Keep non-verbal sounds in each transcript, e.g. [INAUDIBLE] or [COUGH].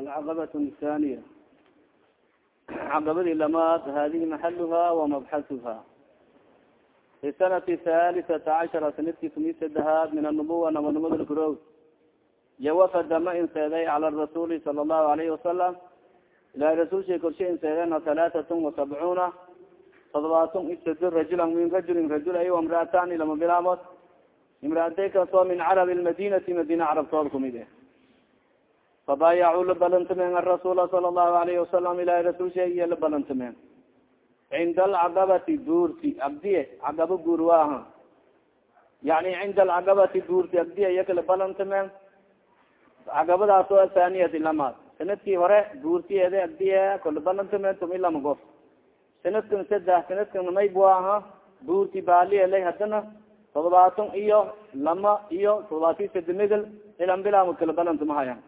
alcaqabat thaniya caqabadii lamaad hadihi maxaluha wamabxasuha fi sanati halisata cashara sannadkii tumi sadehaad min anubuwa nabanimada gurow iyo wafada ma inseeday cala rasuuli sala allahu alayhi wasalam ilahay rasuulshay korshe inseedeen halaatatun wasabcuuna todobaatun isado rajulan min rajulin rajul ay amraatani lama bilaamood imraatay ka soo min carabi lmadinati madina carabtood kumid e fabaayacuu la balantameen arasuula sala allahu alayhi wasalam ilahay rasuul sheegiya la balantameen cinda alcaqabati duurti abdiye caqabo guur waaha yani cinda alcaqabati duurti abdiye iya kala balantameen caqabadaas oo lamaad sannadkii hore duurtiyeede abdiye kala balantameen tumi lama gof sanadkan saddex sanadkan mayb waaha duurti baalielay haddana todobaatan iyo lama iyo todobaatan sade medel ilan bilaamud kala balantamahayan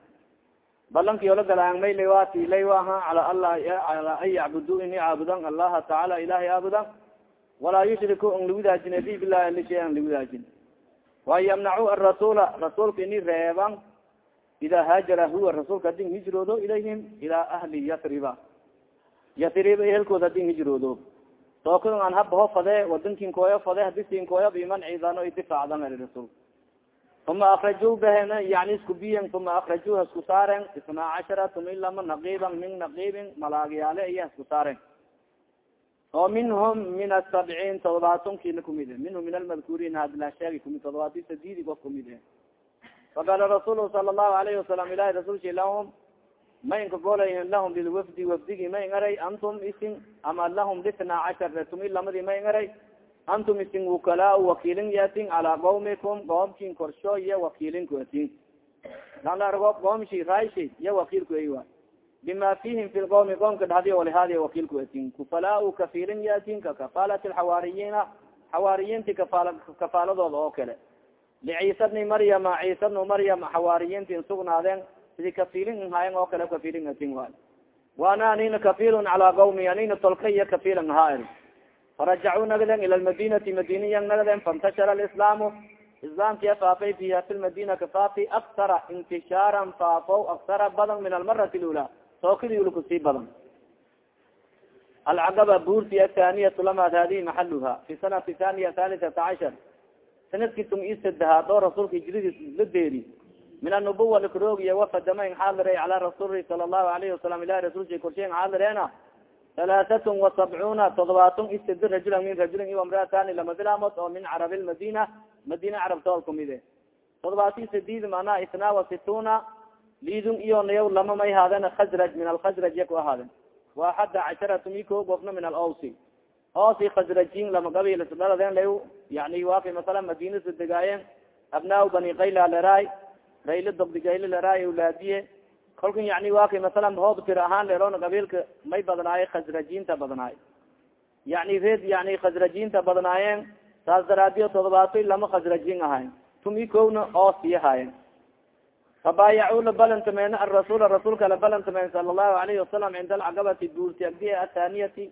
balankiyo la galaangmayla watilay aha ala ala ala an yacbudu ini caabudan allaha tacaala ilahay aabudan walaa yushriku an lawadaajin bi bilahi ali shay an lawadaajin wa yamnacu arasuula rasuulka ini reeban ida haajara huwa rasuulka hadin hijroodo ilayhim ilaa ahli yatriba yatriba ehelkooda hadin hijroodo. Tooka an habaho fade wadankin kooyo fade hadisin kooyo biman ciidano idifacdan ali rasul uma akraju bahen yani isku biyen uma akraju hasku saaren isnaa cashara tumi lama naqiiban min naqiibin malaagyaale iya hasku saaren oo minhum min asabciin todobaatonkiina kumid minhum min almadkuuriin hadla sheegi kumid todobaati sadidi of kumid faqala rasuul sala allahu alayhi wasalam ilahi rasulshi lahum maynka golay lahum lilwafdi wafdigi may ngaray antum isin ama lahum lisna cashar tumi lamadi may ngaray antum isin wukalaa wakiilin yatin calaa qawmikum qoomkin korsho iyo wakiilin kuatin lalargo qoomshi rayshi iyo wakiilku ay bima fihim fi lqawmi qoomka dhadiyo walihadi wakiil kuatin kufalaa kafiilin yatin ka kafaalat lxawaariyiina xawaariyinti kafaal kafaaladooda oo kale liciisa bni maryama ciisa bnu maryam xawaariyintin sugnaadeen sidi kafiilin haayen oo kale kafiilin atin waay waana anina kafiilun calaa qawmi anina tolka iyo kafiilin ahaa farajacuu nagden ila lmadinati madiniyan nagden faintashara alislaamu islaamkia faafay fiha fi lmadina kafaafi aktara intishaaran faafow aktara badan min almarati lula tookadii ulakusii badan alcaqaba buurti athaniyatu lamaad hadihi maxaluha fi sanati thaniya halisata cashar sannadkii tum i sadehaad oo rasuulka hijradiis la deeri min anubuwa lakaroogiya wafadama in xaadiray cala rasuuli sala allahu alayhi wasalam ilahi rasulsha korshe xaadireena halaaatun wasabcuuna todobaatun isd rajulan min rajulin iyo amraatani lama bilaamood oo min carabi lmadina madina carabtood kumide todobaati sadid manaa itnaa wa situna lidun iyo nayaw lama may haadeen khasraj min alkhasraj ya ku ahaaden wa axada casharatu miko gofna min alawsi oosi khasrajin lama gabilasdhaladeen la yani wafi masala madinasa degaayeen abnaa bani kayla leraay rayla dobdigayla leraay awlaadiye kolkan yani wa kay masalan hoob tir ahaan leelona qabiilka may badnaaye khasrajinta badnaay yani reed yani khasrajinta badnaayeen saas daraadiyo todobaatoy lama khasrajin ahayn. Tumi kowna oo sii haayen fabaayacu la balantameen arasuula rasuulka la balantameen sala allahu alayhi wasalam cinda alcaqabati duurti agdiya athaniyati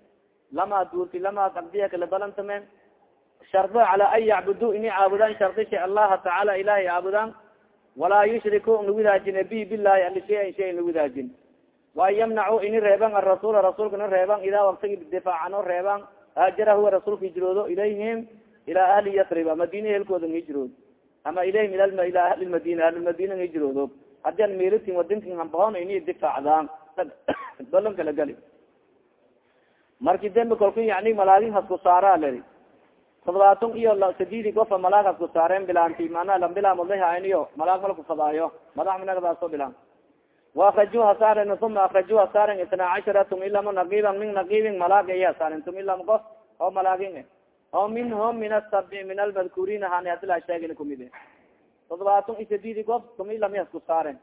lama duurti lamaas agdiya kala balantameen shardo cala an yacbudu ini caabudaan shardisha allaha tacaala ilahay caabudaan walaa yushriku n lawadaajin bi bilahi ali shayan shay lawadaajin waan yamnacu ini reeban arasuula rasuulkana reeban idaa waktagi difaacano reeban haajara huwa rasuulka hijroodo ilayhim ilaa ahli yatriba madina helkooda hijrood ama ilayhim ila ahli madina ahlimadina hijroodo. Hadii an melitin wadankin hambahon ini difaacdaan. [COUGHS] Balon kala gali. Marki dembe kolka yani malaagin hasku saara leri todobaatan iyo sadidi gofa malaag hasku saareen bilaanti mana lambilaamodlahaaniyo malaag mala kufadaayo madax minagdaaso bilaan. Waakraju hasaaren uma akraju hasaaren itnaa cashara tum ilama naqiiban min naqiibin malaag ay hasaaren tum ilama gof oo malaagin oo minhum min asabi min almadkuuriin hani hadila sheegin kumid todobaatan i sadidi gof tum ilama hasku saaren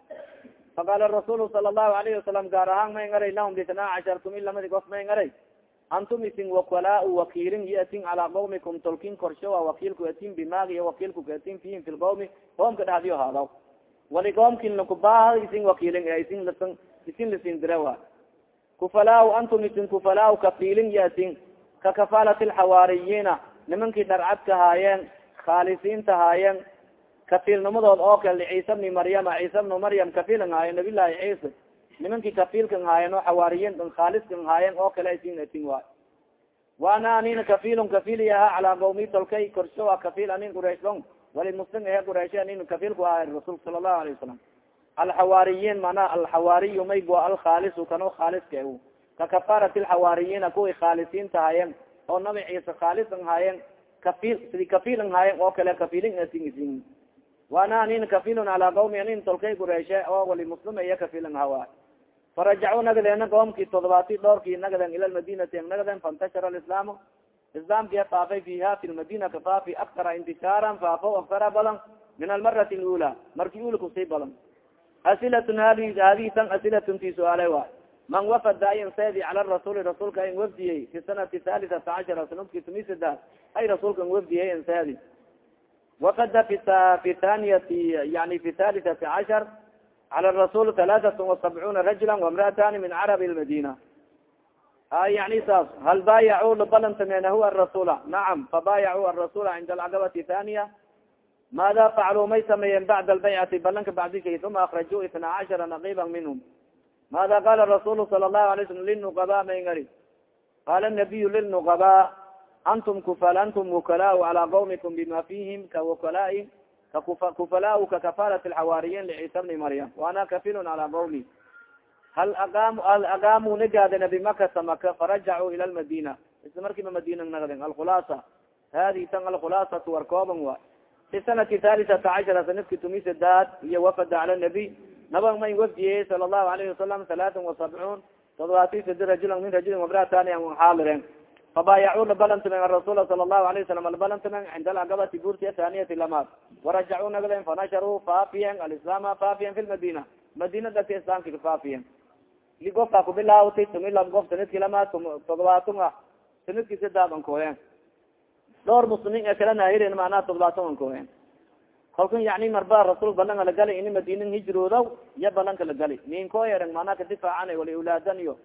faqaala rasuul sala allahu alayhi wasalam gaar ahaan may ngaray lahum itnaa cashar tum ilamadi gof may ngaray antum isin wakalaa wakiilin yatin calaa qawmikum tolkin korsho a wakiilku atin bimaagi wakiilku katin fihim fi lqawmi qoomka dhahdiyo haadaw wali qoomkin lakubaa isin wakiilin isin lasin isin lasin dire wa kufalaa antum isin kufalaa kafiilin yatin ka kafaalat lxawaariyiina nimankii dharcadka haayeen khaalisiinta haayeen kafiilnimadood oo kale ciisa bni maryama ciisa bnu maryam kafiilan haayo nabilahi ciisa nimankii kafiilkan haayen oo xawaariyin an khaaliskan haayen oo kale isin atin waay. Waana anina kafiilun kafiili aha calaa qawmi tolkay korsho a kafiil anin qurayshon wali muslim ehe qurayshe anin kafiilku aha rasuulka sala allahu alayه wasalam alxawaariyiin mana alxawaariyu may go alkhaalisu kano khaaliska e ka kafarat lxawaariyiina kuway khaalisiinta hayen oo nabi ciise khaalisan haayen kafiil sidi kafiilan haayen oo kale kafiilin asin waana anin kafiilun calaa qawmi anin tolkay qurayshe oo wali muslim iyo kafiilan hawa farajacu nagadeena qoomkii todobaati dhoorkii nagaden ila lmadinati ang nagaden faintashara alislaamu islaamkia faafay fiha fi lmadina kafaafi aktara intishaaran faafo aktara badan min almarati lula marki ula ku sii badan asilatun hadi hadihi tan asilatun ti su'aale waay man wafada ayan seedi cala rasuli rasuulka ayan wafdiyey fi sanati halisata cashara sanadki tumisada ay rasuulka an wafdiyey an seedi wafada fi fi thaniyati yani fi halisati cashar cala rasul halaatat وasabcuuna rajula وamraatani min carabi lmadina yani saas hal baayacu labalantamena huwa arasula nacam fabaayacuu arasula cinda alcaqabati thaniya maada facaluu may sameeyeen bacda albaycati balanka bacdishay uma akrajuu itna cashara naqiba minhum maada qala rasulu sala الlahu alay slam linuqaba mayngali qala nabiyu lilnuqaba antum kufal antum wukalaa cala qawmikum bima fihim kawukalai kufalaa kakafarat lxawaariyin lciisa bni maryam waana kafilun cala qawmi hal aqam hal aqaamu nagaadena bimakata maka farajacuu ila lmadina isla markiiba madina nagden alkhulaasa hadi tan alkhulaasatu warkooban wa fi sanati halisata cashara sanadki tumi sadaad iyo wafada cala nabiy naba may wafdiyey sala allahu alayhi wasalam talaatan wasabcuun todobaati sadi rajulan min rajulin wamraatani an xaaliren fabaayacuu labalantamen arasuula sala allahu alayh wasalam alabalantamen cinda alcaqabati buurti athaniyati lamaad warajacuu nagden fanasharuu faafiyen alislaama faafiyen fi lmadina madina dati islaamka kafaafiyen li gofka kubilaawtay tumi lab gof sanadki lamaad todobaatan a sanadki sadaad an kooyen dhowr muslimiin ee kala naahiren manaa todobaatan an kooyen kalkun yani marba rasuul balan lagali ini madina hijroodaw iya balanka lagali ninkooyereng manaa kadifaacan wali awlaadan iyo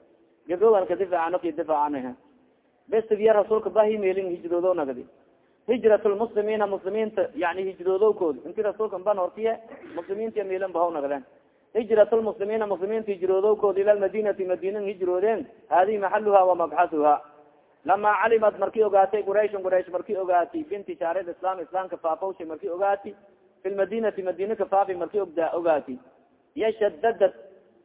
gabrowan kadifaacan kadifaacan bestigiya rasuulka bahimelin hijroodo nagadi. Hijrat lmuslimiina muslimiinta yani hijroodowkood inti rasuulka ban hortiye muslimiinta melan bahaw nagden hijrat lmuslimiina muslimiinta hijroodowkood ila lmadinati madinan hijroodeen hadihi maxaluha wamabxahuha lama calimad marki ogaatay qurayshn quraysh marki ogaati bintishaar islam islaamka faafawsha marki ogaati fi lmadinati madina kafaafi marki ogda ogaati. Yashadadad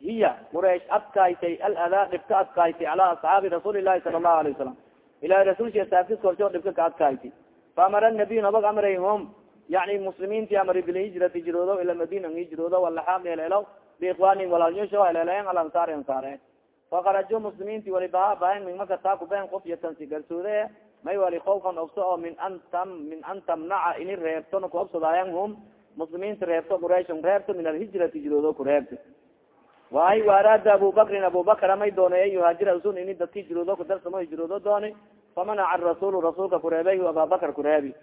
hiya quraysh adkaaytay aladaa dhibka adkaaytay cala asxaabi rasuuli lahi sala allahu alay wasalam ilahi rasulki saafis korsho dhibka ka adkaaytay faamara nabiy nabag amray hum yani muslimiinti amri bilhijrati hijroodo ila madina hijroodo walaxaaq heleelo biikwanin walaalnyosho heleelayan alansaar ansaare fakaraju muslimiinti wali baha bahen mingmaka taa kubehen kufyatan si garsoode may wali kawfan obso oo min an min an tamnaca ini reebtona kuobsadaayan hum muslimiinta reebto qurayshn reebto min alhijrati hijroodo ku reebto waay waaraada abubakrin abubakar amay doonay? Yuhaajir usun ini dadka hijroodo kudarsamo hijroodo dooni famanaca rasulu rasuulka kureebay ababakar kureebi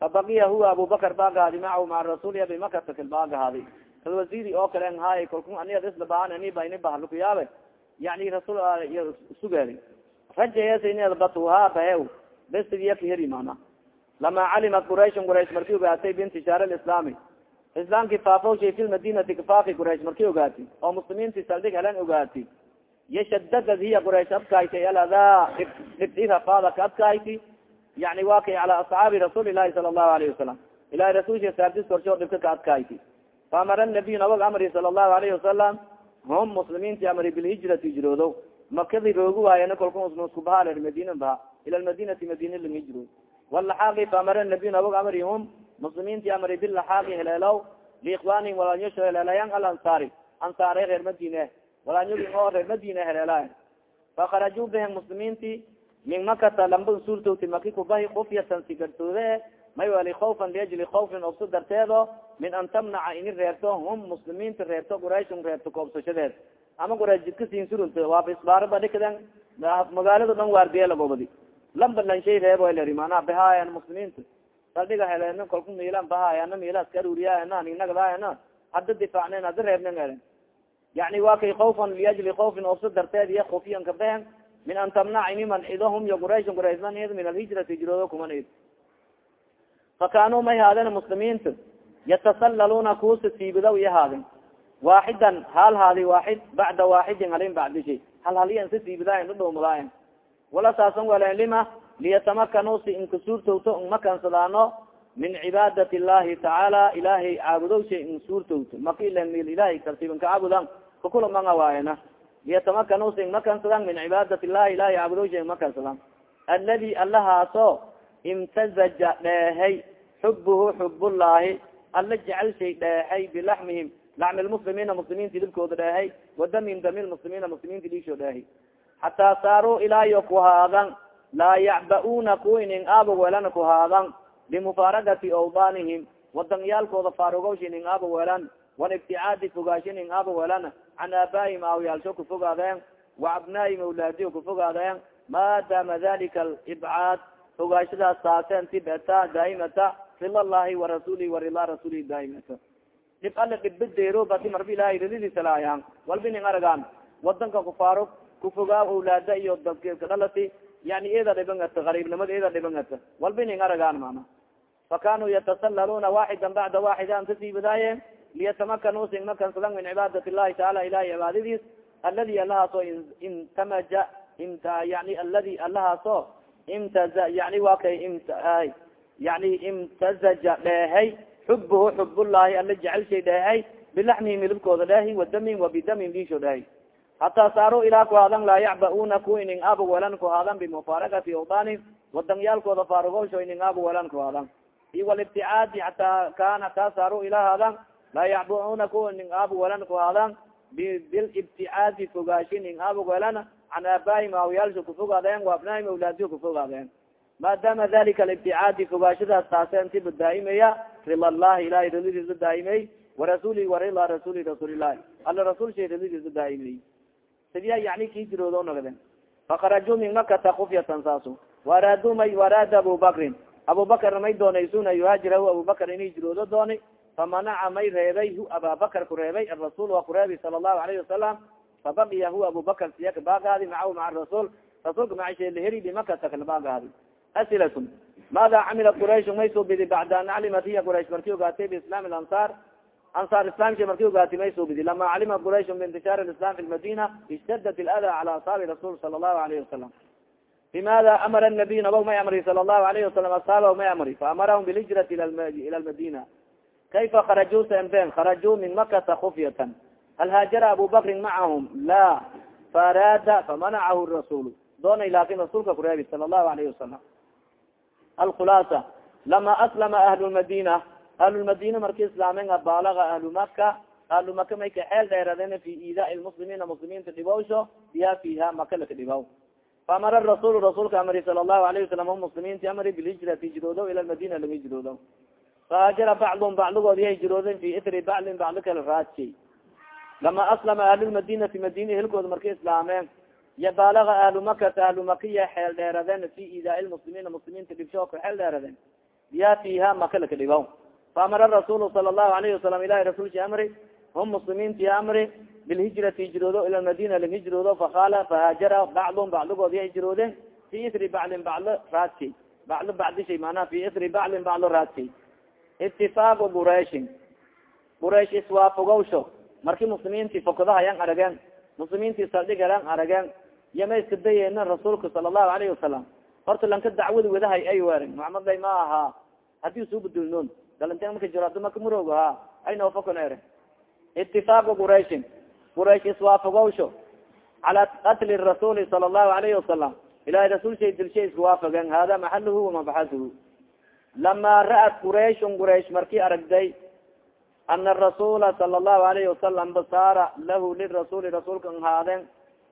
fabaqiya huwa abubakar baagahaadi macahu maca rasul ya bimakata kal baagahaadi kalwasiri oo kale an haay kalku aniad islabaan aniba ini bahalukuyaabe yani rasul sugeedi rajayeesa ini batuha bahe bestigiya kaheri mana lama calimat qurayshn quraysh marki ogaatay bintishaar lislaami islaamki faafawshay fi lmadinati kafaafi quraysh marki ogaati oo muslimiinti saldhig helan ogaati yashadadad hiya quraysh adkaaytay aladaa dhibdhiha faada ka adkayti yani wa kay cala asxaabi rasuuli lahi sala allahu alayhi wasalam ilahi rasulsha saabtis korsho dhibka ka adkayti faamara nabiy nabag amri sala allahu alayhi wasalam hum muslimiinti amri bilhijrati hijroodo. Makadi roogu waayana kolka isku baha madina baha ila lmadinati madina lang hijrood. Walaxaaqi faamara nabiy nabag amri hum muslimiinti amri bilaxaaqi heleelaw liikwaani walanyosho heleelayan alansaari ansaare reer madine walanyogin oo reer madina heleelayan fakarajuu behen muslimiinti min makata lamba suurtowti maki kubahi kufyatan si garsoode may wali kaufan liajli kaufin obso darteedo min an tamnaca ini reebto hum muslimiinta reebto qurayshn reebto koobsashadeed ama quraysh jidka siin surunta waaba isbaaro badhikadan magaalada dhan waardiye lagobadi lamba lanshay reebo leri manaa bahaayan muslimiinta saldhiga helen kalku miilan bahaayana miilas karuriyaana ninagdaayana hadda difaacnen hadda reebnen helen yani wa kay kaufan liajli kaufin obso darteed iyo kufyan kabehen min an tamnac ini mancidohum yo quraysh quraysh manid min alhijrati hijroodo kumanid fakanuu may haadeen muslimiinta yatasalaluna kuusa siibidaw iyo haadin waaxidan hal haadi waaxid bacda waaxidin halin bacdishay hal haliyan si siibidaayan dhudhowmadaayan wala saasan lima liyatamakanu si inka suurtowto inmakansadaano min cibaadat llahi tacaala ilahay caabudowsha in suurtowto makilen ilahay tartiibin ka caabudan kakula manga waayana liyatamakanu si inmakansadan min cibaadat llahi ilahay caabudowsha inmakansadan aladi allahaaso imtazaja dheehay xubuhu xubullahi alla jecel shay dheehay bilaxmihim lacmi lmuslimiina muslimiinta hilibkooda dheehay wadamihim dami lmuslimiina muslimiinta dhiisho dheehay hataa saaruu ilaayo ku haadan laa yacba-una kuwinin aaba welan ku haadan limufaaragati awdaanihim wadanyaalkooda faarugowshinin aaba welan walibticaadi fogaashinin aaba welan can aabaihim awyaalsho kufogaadeen wa abnaahim awlaadiyo kufogaadeen maadaama dalika alibcaad fogaashadaas taaseen tibeta daaimata rila llahi warasulihi warila rasulihi daaimata dhib ala dhibbadeero bati marba ilahay rididisalaayaan walbinin aragaan wadanka kufaarug kufogaa awlaada iyo dadka dhalati yani eda dhibangata gariibnimada eda dhibangata walbinin aragaan mana fakanuu yatasalaluna waaxidan bacda waaxida kasiibadaaye liyatamakanu singmakansadan min cibaadat llahi taala ilahi cibaadadiis aladi allahaaso intamaja imta yani aladi allahaaso imtaza yani waa kay imt yani imtazaja dheehay xubuhu xubullahi ala jecel shay dheehay bilaxmihim hilibkooda dheehi wadamihim wabidamihim diisho dheehay hataa saaro ilaa ku hadan laa yacba-una ku inin aaba welan ku hadan bimufaaragati awdaanihim wadanyaalkooda faarugowsho inin aaba welan ku hadan i walibticaadi hataa kan hataa saaro ilaa hadan laa yacba-una ku inin aaba welan ku hadan bilibticaadi fogaashi nin aaba welan can aabaahim awyaalsho kufogaadeen wa abnaahim awlaadiyo kufogaadeen maadaama dalika alibticaadi fogaashadaas taaseen tiba daaimaya rila llahi ilahay ralidiisa daaimey warasuuli warila rasuuli rasuulilahi alla rasuul shay ralidiisa daaimey sidiya yani kii jiroodo nagden fakarajuu min makata kufyatan saasu. Waraadu may waraada abubakrin abubakar may doonaysuna yuhaajirahu abubakar inay jiroodo dooni famanaca may reebay hu ku reebay arasuul waa kureebay sala allahu alayhi wasalam fabaqiya huwa abubakar siya kabaagaadi macahu maca rasuul rasuulka macashe laheri bimakata kalbaagaadi asilatun. Maada camilat quraysh may suubidi bacda an calimat hiya quraysh marki ogaatay biislaam ansaar ansaar islamki marki ogaatay may suubidi lama calimat quraysh biintishaar islam fi lmadina ishtadat ilada cala asaabi rasuul sala allahu alayhi wasalam bimada amara nabiy nabag may amri sala allahu alayhi wasalam asxaabah may amri faamarahum bilhijrati ila lmadina kayfa kharajuu senten kharajuu min makata kufyatan hal haajara abu bakrin macahum la faaraada famanacahu rasuul doonay laakin rasuulka kureebi sala allahu alayhi wasalam alkhulaasa lama aslama ahlu lmadina ahlulmadina marki islaamen baalaga ahlu maka ahlu maka may ka xeel dheeradeen fi iidaa lmuslimiina muslimiinta dhibowsho biha fiha maka laka dhibow. Faamara rasuul rasuulka amri sala allahu alayhi wasalam hum muslimiinti amri bilhijrati hijroodo ila lmadina laga hijroodo fahaajara bacdum bacdigood yahay jirooden fi ithri bacdin bacdi kala raadsi. Lama aslama ahlulmadinati madina hilkooda markay islaameen ya baalaga ahlu makata ahlu makiya xeel dheeradeen fi idaa lmuslimiina muslimiinta dhibsho ka xeel dheeradeen biha fiha maka laka dhibow faamara rasuul sala allahu alayhi wasalam ilahi rasulki amri hum muslimiinti amri bilhijrati hijroodo ila madina lang hijroodo faqaala fahaajara bacdum bacdigood ya hijroodeen fi ithri baclin baclo raadsi baclo bacdishay manaa fi ithri baclin baclo raadsi itifaaqu qurayshin quraysh iswaafogowsho marki muslimiinti fokadahayan arageen muslimiinti saldhigalan arageen yama iska dayeena rasuulka sala allahu alayhi wasalam horta lanka dacwada wadahay ay werin muxamed bay ma ahaa haddii suubadulnoon galanteen marka jiro adi maka murog ha ay noofokon ere itifaaqu qurayshin quraysh. Iswaafogowsho cala qatli rasuuli sala allahu alayhi wasalam ilahay rasuul shay dilshay isku waafagen hada maxaluhu wamabaxasuhu lama ra'at qurayshun quraysh marki aragday ana arasuula sala allahu alayhi wasalam basaara lahu lirasuuli rasuulka n haadeen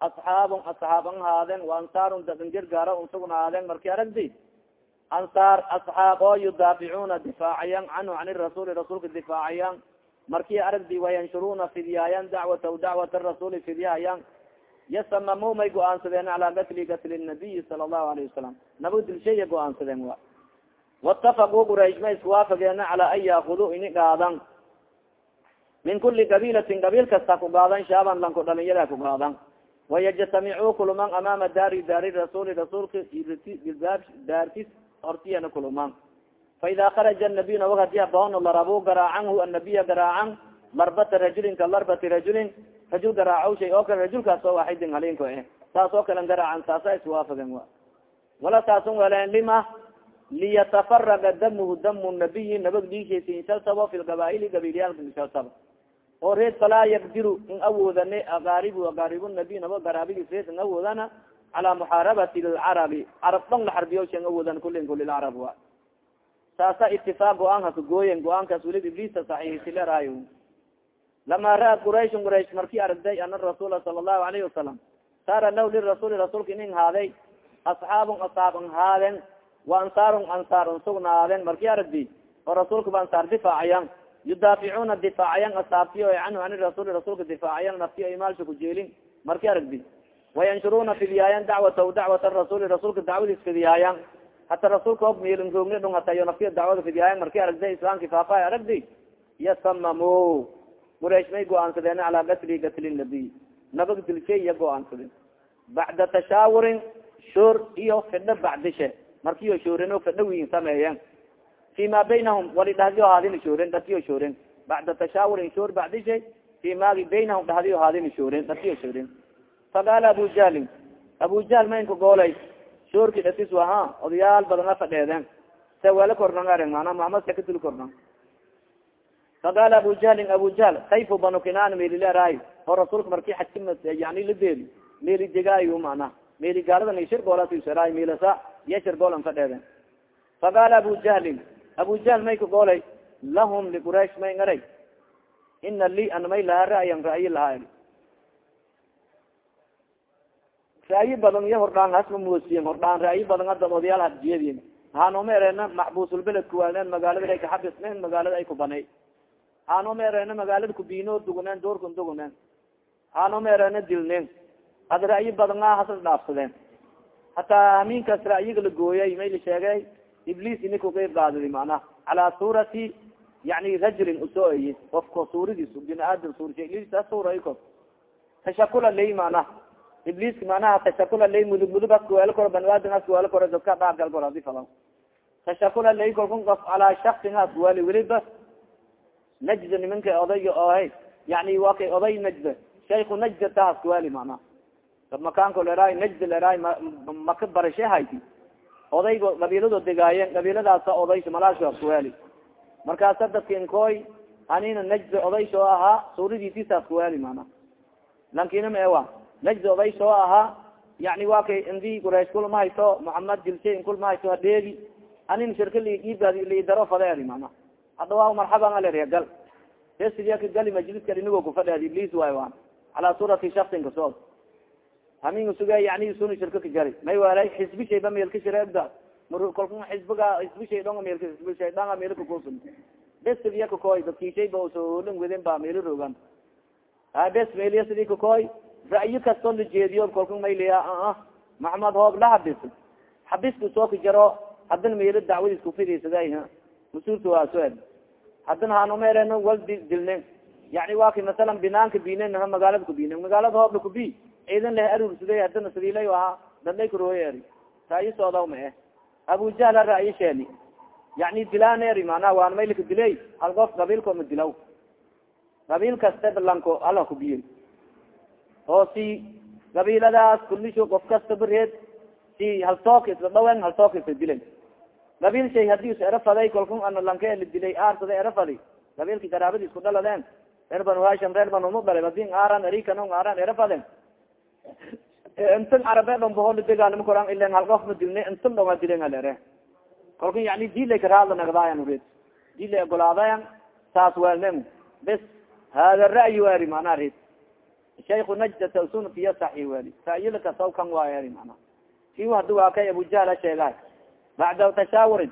asxaabun asxaab an haadeen wa ansaarun dadan gargaara unsugun haadeen marki aragdi ansaar asxaab oo yudaaficuna difaacayan canhu can irasuuli rasuulka difaacayan marki aragdi wayanshuruna fidyaayan dacwatahu dacwat rasuuli fidyaayan yasamamu may go'aansadeen calaa gatli gatli nabiyi sala allahu alayhi wasalam nabag dilshaya go'aansadeen wa watafaquu quraysh ma isku waafageena calaa an yaakudu ini gaadan min kuli qabilatin qabiil kasta ku gaadan shaaban lanko dhalinyara ku gaadan wayajtamicuu kuluman amaama daari daari rasuuli rasuulka daartis hortiyana kuluman faida kharaja nabiy nabag haddii habaon larabu garaacan hu anabiya garaacan larbata rajulin ka larbati rajulin rajul garaacow shay oo kale rajulkaas waaxidin halinko eh. Saas oo kalen garaacan saasa iswaafagen wa wala saasun weleen lima liyatafaraga damuhu damu nabiyi nabag dhiigshaysa inshaltabo fi lgabaili gabiilyaalka inshaltabo oo reed falaa yaqdiru in awoodane aqaaribu aqaaribu nabiy nabo garaabigis reed awoodana calaa muxaarabati lcarabi carab dhong la xarbiyo shan awoodan kulin kulilcarab wa saasa itifaaq go'aan haka gooyen go'aankaas weli iblisa saxiixisileraayo lama ra'ad qurayshun quraysh markii aragday ana rasuula sala allahu alayhi wasalam saara law lirasuuli rasuulka inin haaday asxaabun asaaban haaden wa ansaarun ansaarun sugnaaden markii aragdi oo rasuulka ba ansaar difaacayan yudaaficuna difaacayan asaabtiyo canhu ani rasuuli rasuulka difaacayan naftiyo imaalsha kujeelin markii aragdi wayanshuruna fidiyaayan dacwatahu dacwat rasuuli rasuulka dacwadiis fidiyaayan hata rasuulka og miilin roogni dhung hatayo naftiyo dacwada fidiyaayan markii aragday islaamki faafaay aragdi yasamamo quraysh may go'aansadeen calaa gatli gatli nabiy nabag dilshay iya go'aansadeen bacda tashaawurin shoor iyo fidho bacdishe markiyo shooren fidho wiin sameeyen fi ma baynahum wali dhahdiyo haadin shooren dhatiyo shooren bacda tashaawurin shoor bacdishe fi maagi baynahum dhahdiyo haadin shooren dhatiyo shooren faqaala abu jahlin abu jahl maynka goolay. Shoorki dhatis waha odayaal badana fadheeden se wela kornang areng mana mahamad sakadul kornang faqaala abu jahlin abu jahl kayfu banu kinaan meelileray oo rasuulka marki xajka yani ladeeli meeli degaayo mana meeli gaalada shir goolasra meelasa iya shir goolan fadheeden faqaala abu jahlin abu jahl may ka goolay lahum liquraish may ngaray ina li ana may lahaa ra'yan ra'yi lahaa ra'yi badan iyo hordhaan hasma moosiyen hordhaan ra'yi badan hadda odayaal hadjiyadiin haanoma ereena maxbuusulbeled kuwaalneen magaalada ay kaxabisneen magaalada ay kubanay haanoma ereena magaalada kubino duguneen doorkun duguneen haanoma ereena dilneen had ra'yi badan a hasas dhaafsadeen hataa hamiinkaas ra'yiga la gooyay may la sheegay ibliis ini kugayb qaadadi macnaha calaa suurati yani rajulin u soo eyi ofko suuradiis bini aadam suursa suura ko tashakula lay macnaha ibliiska manaha tashakula lay mudug mudug askuweelo koro baniaadam askuweelo koro dadka dhaagal koro adi fala tashakula lay korkun of calaa shaksin askuweeli weliba najda nimanka odayga ohay. Yani waa kay oday najda. Shayku najda ta askuweeli macnaha makaanko leraay najda leraay maka barashe hayti odaygo qabiilado degaayen qabiiladaasa odaysho malaasho askuweeli markaasa dadka inkooy anina najda odaysho ahaa suuradiisisa askuweeli macnaha lankina ma ewa najd oday soo ahaa yani wa kay indi quraysh kulma hayso muxamed dilshe kulma hayso hadheegi anin shirka liidaro fadeedi mana hadawaa marxaban alergal esidiaka gali majliska inigo kufadheed iblis waay waan calaa suurati shaksin kasood hamin suge yani suni shirka ka jari. May waalay xisbi shayba meelka shireegda kolka xisbiga xisbi shay dhonga meel xisbi shay dhanga meelka kusun. Bes sidiya kakoy dadki shayba usoolin wedin ba meelo rogan ha bes meeliya sidii kakoy ra'yi kastoo la jeediyo kolka mayliya maxamed hoob la habis xabiska soo ka jaro hadana meelo dacwadiis kufidiisada mas'uulka waa so ed hadana hanumereno wal dilnen yani wa kay masalan binaanka binen magaalada kubinen magaalada hoobla kubi ciidan leh aruursaday hadana sadiilay ahaa dadlay karooye eri ra'yi soodaw ma eh abu jahl ra'yi sheeni yani dilaan eri manaa waan maylaka diley hal qof qabiilko ma dilaw qabiil kaste balanko ala kubiye oo si qabiiladaas kulisho qof kasta bareed si haltook isla dhawen haltook isla dilen qabiil shay haddii is erafaday kolku ana lanke la dilay aarsada erafaday qabiilki garaabadi isku dhaladeen. Reer banu hasham reer banu mudalib haddii aaran erikan aaran erafaden intan carabe dhon bahoo ladegaalama koran ilan hal qof ma dilne intan dhonga dilen alere kolku yani dilay karaadla nagdaayan ured dilay ogolaadayan saas welnen bes hada ra'yi wari manaa red shayku najdata sunatiya saxi weli ra'yilaka saw kan waayeri mana si hadi waa kay abujahla sheegahay bacda tashaawurin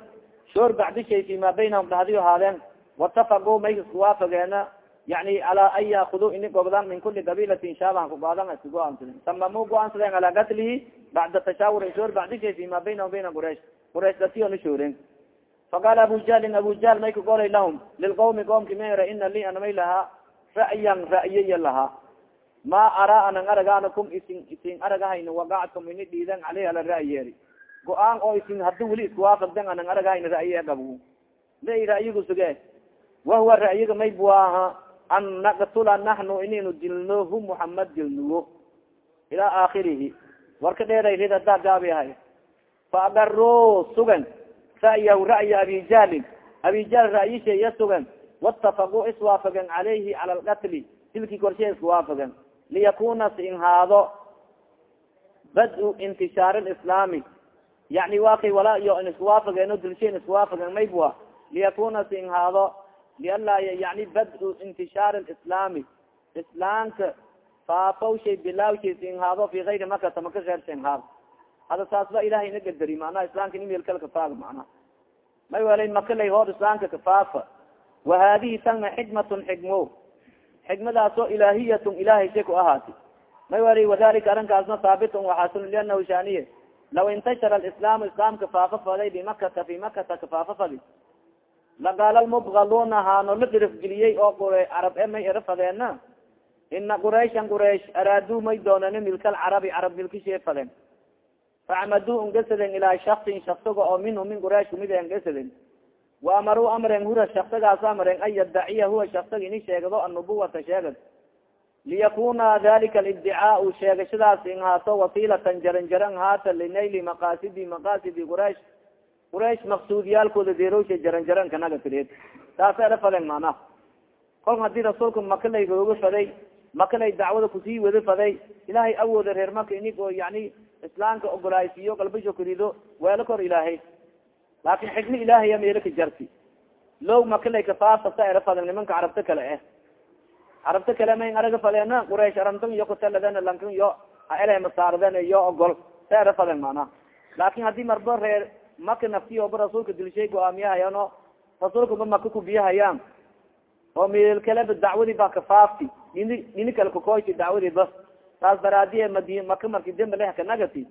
shoor bacdi shay fi ma baynahum dhahdiyo haadeen watafaqu may iskuwaafageena yani calaa an yaakudu ini gobdaan min kuli qabilatin shaaban kugaadan isku go'aansadeen samamu go'aansadeen calaa gatlihi bacda tashaawurin shoor bacdi shay fi ma baynahum bayna quraish quraish datiyo na shooren faqaala abu jahlin abu jahl may kagolay lahum lilqawmi qoomki mayra ina li anamay lahaa ra'yan ra'yiya lahaa ma araa anan aragaanakum isin isin aragahayna wagactum ini dhiidan caleyh ala ra'yeeri go'aan oo isin hadi weli iskuwaafagdan anan aragahayna ra'ye gab may ra'yigu suge. Wahuwa ra'yiga may buaha an naqtula naxnu inaynu dilno hu muxamed dilnuwo ilaa aakhirihi warka dheeray rid hadaa gaabiahay fa agaro sugan. Ra'yahu ra'ya abi jahlin abi jahl ra'yisha iya sugan. Watafaquu iswaafagan calayhi cala alqatli dilkii korshe iskuwaafagan liyakuna siinhaado bad-u intishaar lislaami yani wa kay walaa iyo in iskuwaafageno dilshain iskuwaafagan maybwa liyakuna siinhaado lianlaa yani bad-u intishaar lislaami islaamka faafawshay bilaawshay siinhaado fi gayri makata maka reer siinhaado hada saas ba ilahay na gadari macnaha islaamka imel kala kafaaga macnaha may welay makalay hoor islaamka kafaafa wa hadihi tana xikmatun xikmo xikmadaasoo ilaahiyatun ilahay shay ku ahaati may wali wadalika arrinkaasna haabitun waxaasun lianahu shaniye law intashara alislaamu islaamka faafa faday bimakata fi makata kafaafa fadi laqaala lmubgaluna haano la dirifgeliyey oo qure carab e may erafadeena ina qurayshan quraysh araaduu may doonane milkal carabi carab milkishee fadeen. Facmaduu ungasaden ilaa shaksin shaksiga oo minhu min quraysh kumid engasaden wa amaruu amren hura shaksigaas amren an yadaciya huwa shaksiga ini sheegdo annubuwata sheegad. Liyakuna dalika alibdicaau sheegashadaas in haato wasiilatan jaran jaran haata linayli maqaasidi maqaasidi quraysh. Quraysh maqsuudiyaalkooda deerowsha jaran jaranka naga tireed. Taasa era faden macnaha kolka haddii rasuulka makalay googa faday makalay dacwada ku sii wada faday ilaahay awooda reer maka inig oo yani islaamka ogolaaysiiyo galbisho kurido weelo kor ilaahay laakin xikma ilaahaya meelo ka jarti low makalay kafaafasa era faden nimanka carabta kale eh. Carabta kale may araga fadeena quraysh arantan iyo kutaladen lankan iyo ele masaarden iyo ogol. Sa era faden macnaha laakin haddii marba reer maka naftiyoba rasuulka dilshay go'aamiyahayano rasuulka ba maka kubiyahayaan oo meel kaleba dacwadii ba kafaafti dini dini kale kakoyti dacwadii bas taas daraadiye madi maka marki dembe leh kanagati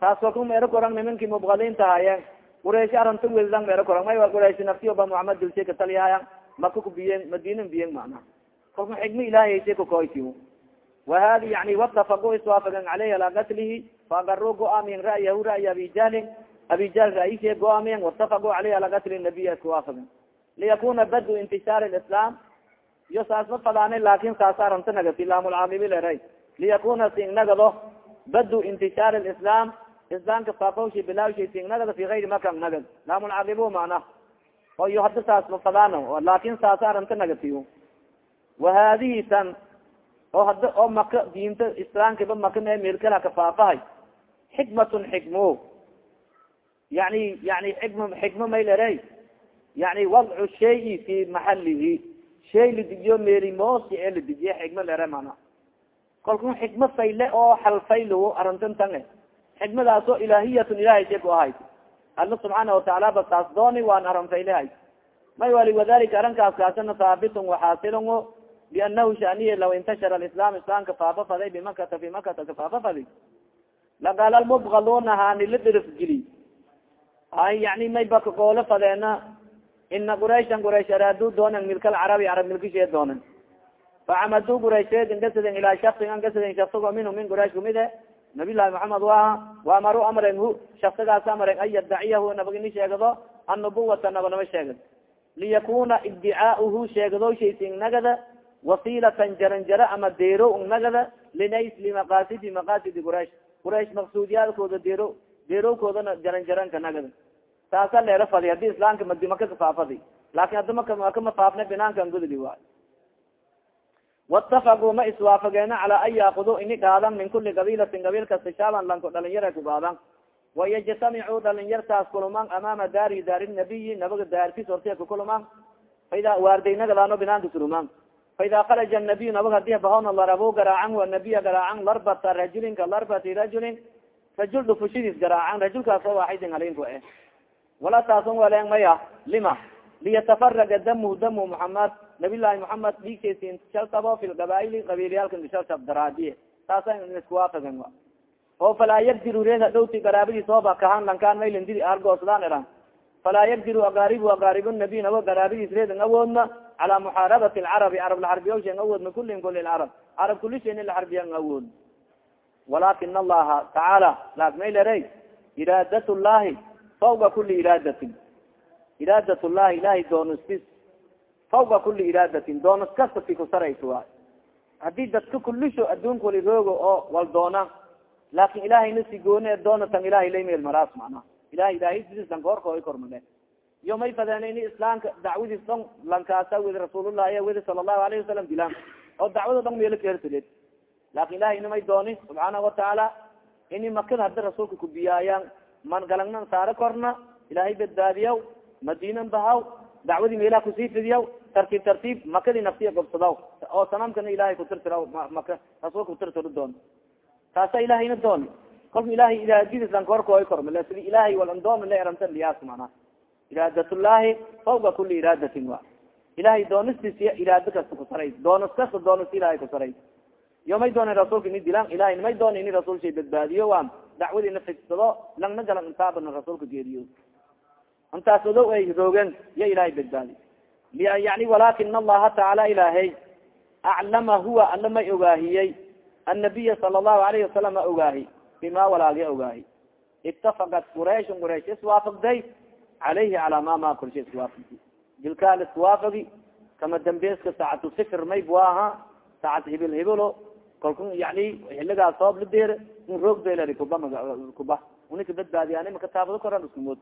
taas waku meero korang nimankii mubgadinta haayeen quraysh aranta weldan meero korang may wa quraysh naftiyo ba muhamed dilshay kataliyahayaan maka kubiyen madina biyen macnaha kolka xikma ilahay shay kakoyti wa hadi yani watafaqu iswaafagan caleyhi alaa qatlihi faagaru go'aamiyen ra'yahu ra'ya abi jahlin abi jahl ra'yishe go'aamiyen watafaqu caleyhi alaa qatli nabiya iskuwaafagan liyakuna badu intishaar lislaam iyo saas ma fadaana laakin saasa aranta nagati laamulcaamibi leray liyakuna singnagado badu intishaar lislaam islaamka faafawshi bilaawshi singnagado fi gayri maka nagad laamulcaamibo macna o iyo hada saas ma fadaano laakin saasa aranta nagati wa hadihi tan oo hada oo maka diinta islaamkaba maka me meelkala ka faafahay xikmatun xikmo yani yani xikma xikmo may lere yani wadcu shayi fi maxalihi shay ladijiyo meeri moosi ee ladijiye xikma lere mana kalku xikma fayle oo halfaylo arintan tan xikmadaas oo ilaahiyatun ilahay shay ku ahayd. Alla subxaana watacaala ba taas dooni waan aran faylehay may wali wadalika arrinkaas kaasana haabitun waxaasilon bianahu shaniye law intashara alislaam islaamka faafa faday bimakata fi makata ka faafa fadi laqaala lmubgaluna haani la dirifgeli ay yani may baka goolo fadeena ina qurayshan quraysh araaduu doonan milkal carabi carab milkishee doonan. Facamadu quraysheed ingasaden ilaa shaksin angasaden shaksigoo minhu min quraysh kumide nabiy llahi maxamed waaha waamaru amren hu shaksigaas amren an yadaciyahu nabag ini sheegado annubuwata nabanama sheegad. Liyakuna ibdicaauhu sheegado shaysingnagada wasiilatan jaranjara ama deero nagada linays limaqasidi maqasidi quraysh. Quraysh maqsuudiyaalkooda deero deerowkoodana jaranjaranka nagada. Taasa leera fadi haddii islaamka madi maka kafaafadi laakin hadda maka mafaafna binaankan gududi waay watafaquu ma iswaafageena calaa an yaakudu ini gaadan min kuli qabiilatin qabiil kasta shaaban lanko dhalinyara ku gaadan wayajtamicuu dhalinyartaas kulumaan amaama daari daari nabiyi nabaga daartis hortiya kukulumaan faida waardaynagadaano binaanka sulumaan faida kharaja nabiyu nabag haddii bahona larabo garaacan wa nabiya garaacan larbata rajulinka larbati rajulin rajul dhufushidiis garaacan rajulkaas oo waaxidin halinku eh wala taasun maya lima liyatafaraga damu damu muxamed nabiy llahi muxamed dhiigtaysin shaltabo fi lqabaaili qabiilyaalka shaltab daraadiye taasa iskuwaafagan oo falaa yagdiru reed hadhowti garaabadiis ooba kahan lankaan maylin diri argoosdaan eran falaa yagdiru agaaribu agaaribu nabiy nabo garaabadiis reedan awoodna calaa muxaarabati lcarabi carab laxarbiyawshan awoodna kulin kuli lcarab carab kulishan laxarbiyan awood walakin allaha tacaala laak maylere iraadat llahi fawga kuli iraadatin iraadat llahi ilahay doonustis fawqa kuli iraadatin doonas kasta ti kusaraysa waay haddii dadka kulisho adduunka wali roogo oo wal doona laakin ilahayna si gooni doonatan ilahay laymeel maraas macnaha ilahay ilaahisidan koorkooy kormale iyo may fadeenayni islaamka dacwadiis dhan lankaasa wedi rasuulullah iya wedi sala allahu alayhi wasalam dilaan. Oo dacwado dhan meelo kahersadeed laakin ilahayna may dooni subxaana watacaala ini makada haddi rasuulka kubiyaayaan man galangnan saare korna ilahay badbaadiyaw madiinan bahaw dacwadii meelaha ku sii fidiyaw tartiib tartiib makadii naftiya gobsadaw. Oo sanamkana ilahay kutirtira maka rasuulka kutirtiri doon. Taasa ilahayna doon. Kolka ilahay iraadadiislan korkooy kormale sidi ilahay walandoona la eranta liyaas manaa iraadatullahi fawqa kuli iraadatin wa. Ilahay doonistiisiya iraado kasta kusaray doonas kasta doonas ilahay kusaray yo may doona rasuulka ini dilaan ilahay may doona ini rasuul shay badbaadiyo waan. Dacwadi ina fidsado langna galan intaabana rasuulka geeriyo intaas odow ay roogen ya ilahay badbaadi. Yani walakin allaha tacaala ilaahay aclama huwa alla may ogaahiyey annabiya sala allahu alayhi wasalam a ogaahi bima walaagi ogaahi. Itafaqat quraysh quraysh iswaafaqday calayhi calaa ma ma korsha iswaafaqdi. Dilkaal iswaafagi kama dambeeska saacatu sifir mayb waaha saacad hibil hibilo kalku yani xiligaas soob ladeer un roog beler kuba kuba unika badbaadiyaan maka taabado koran isku mood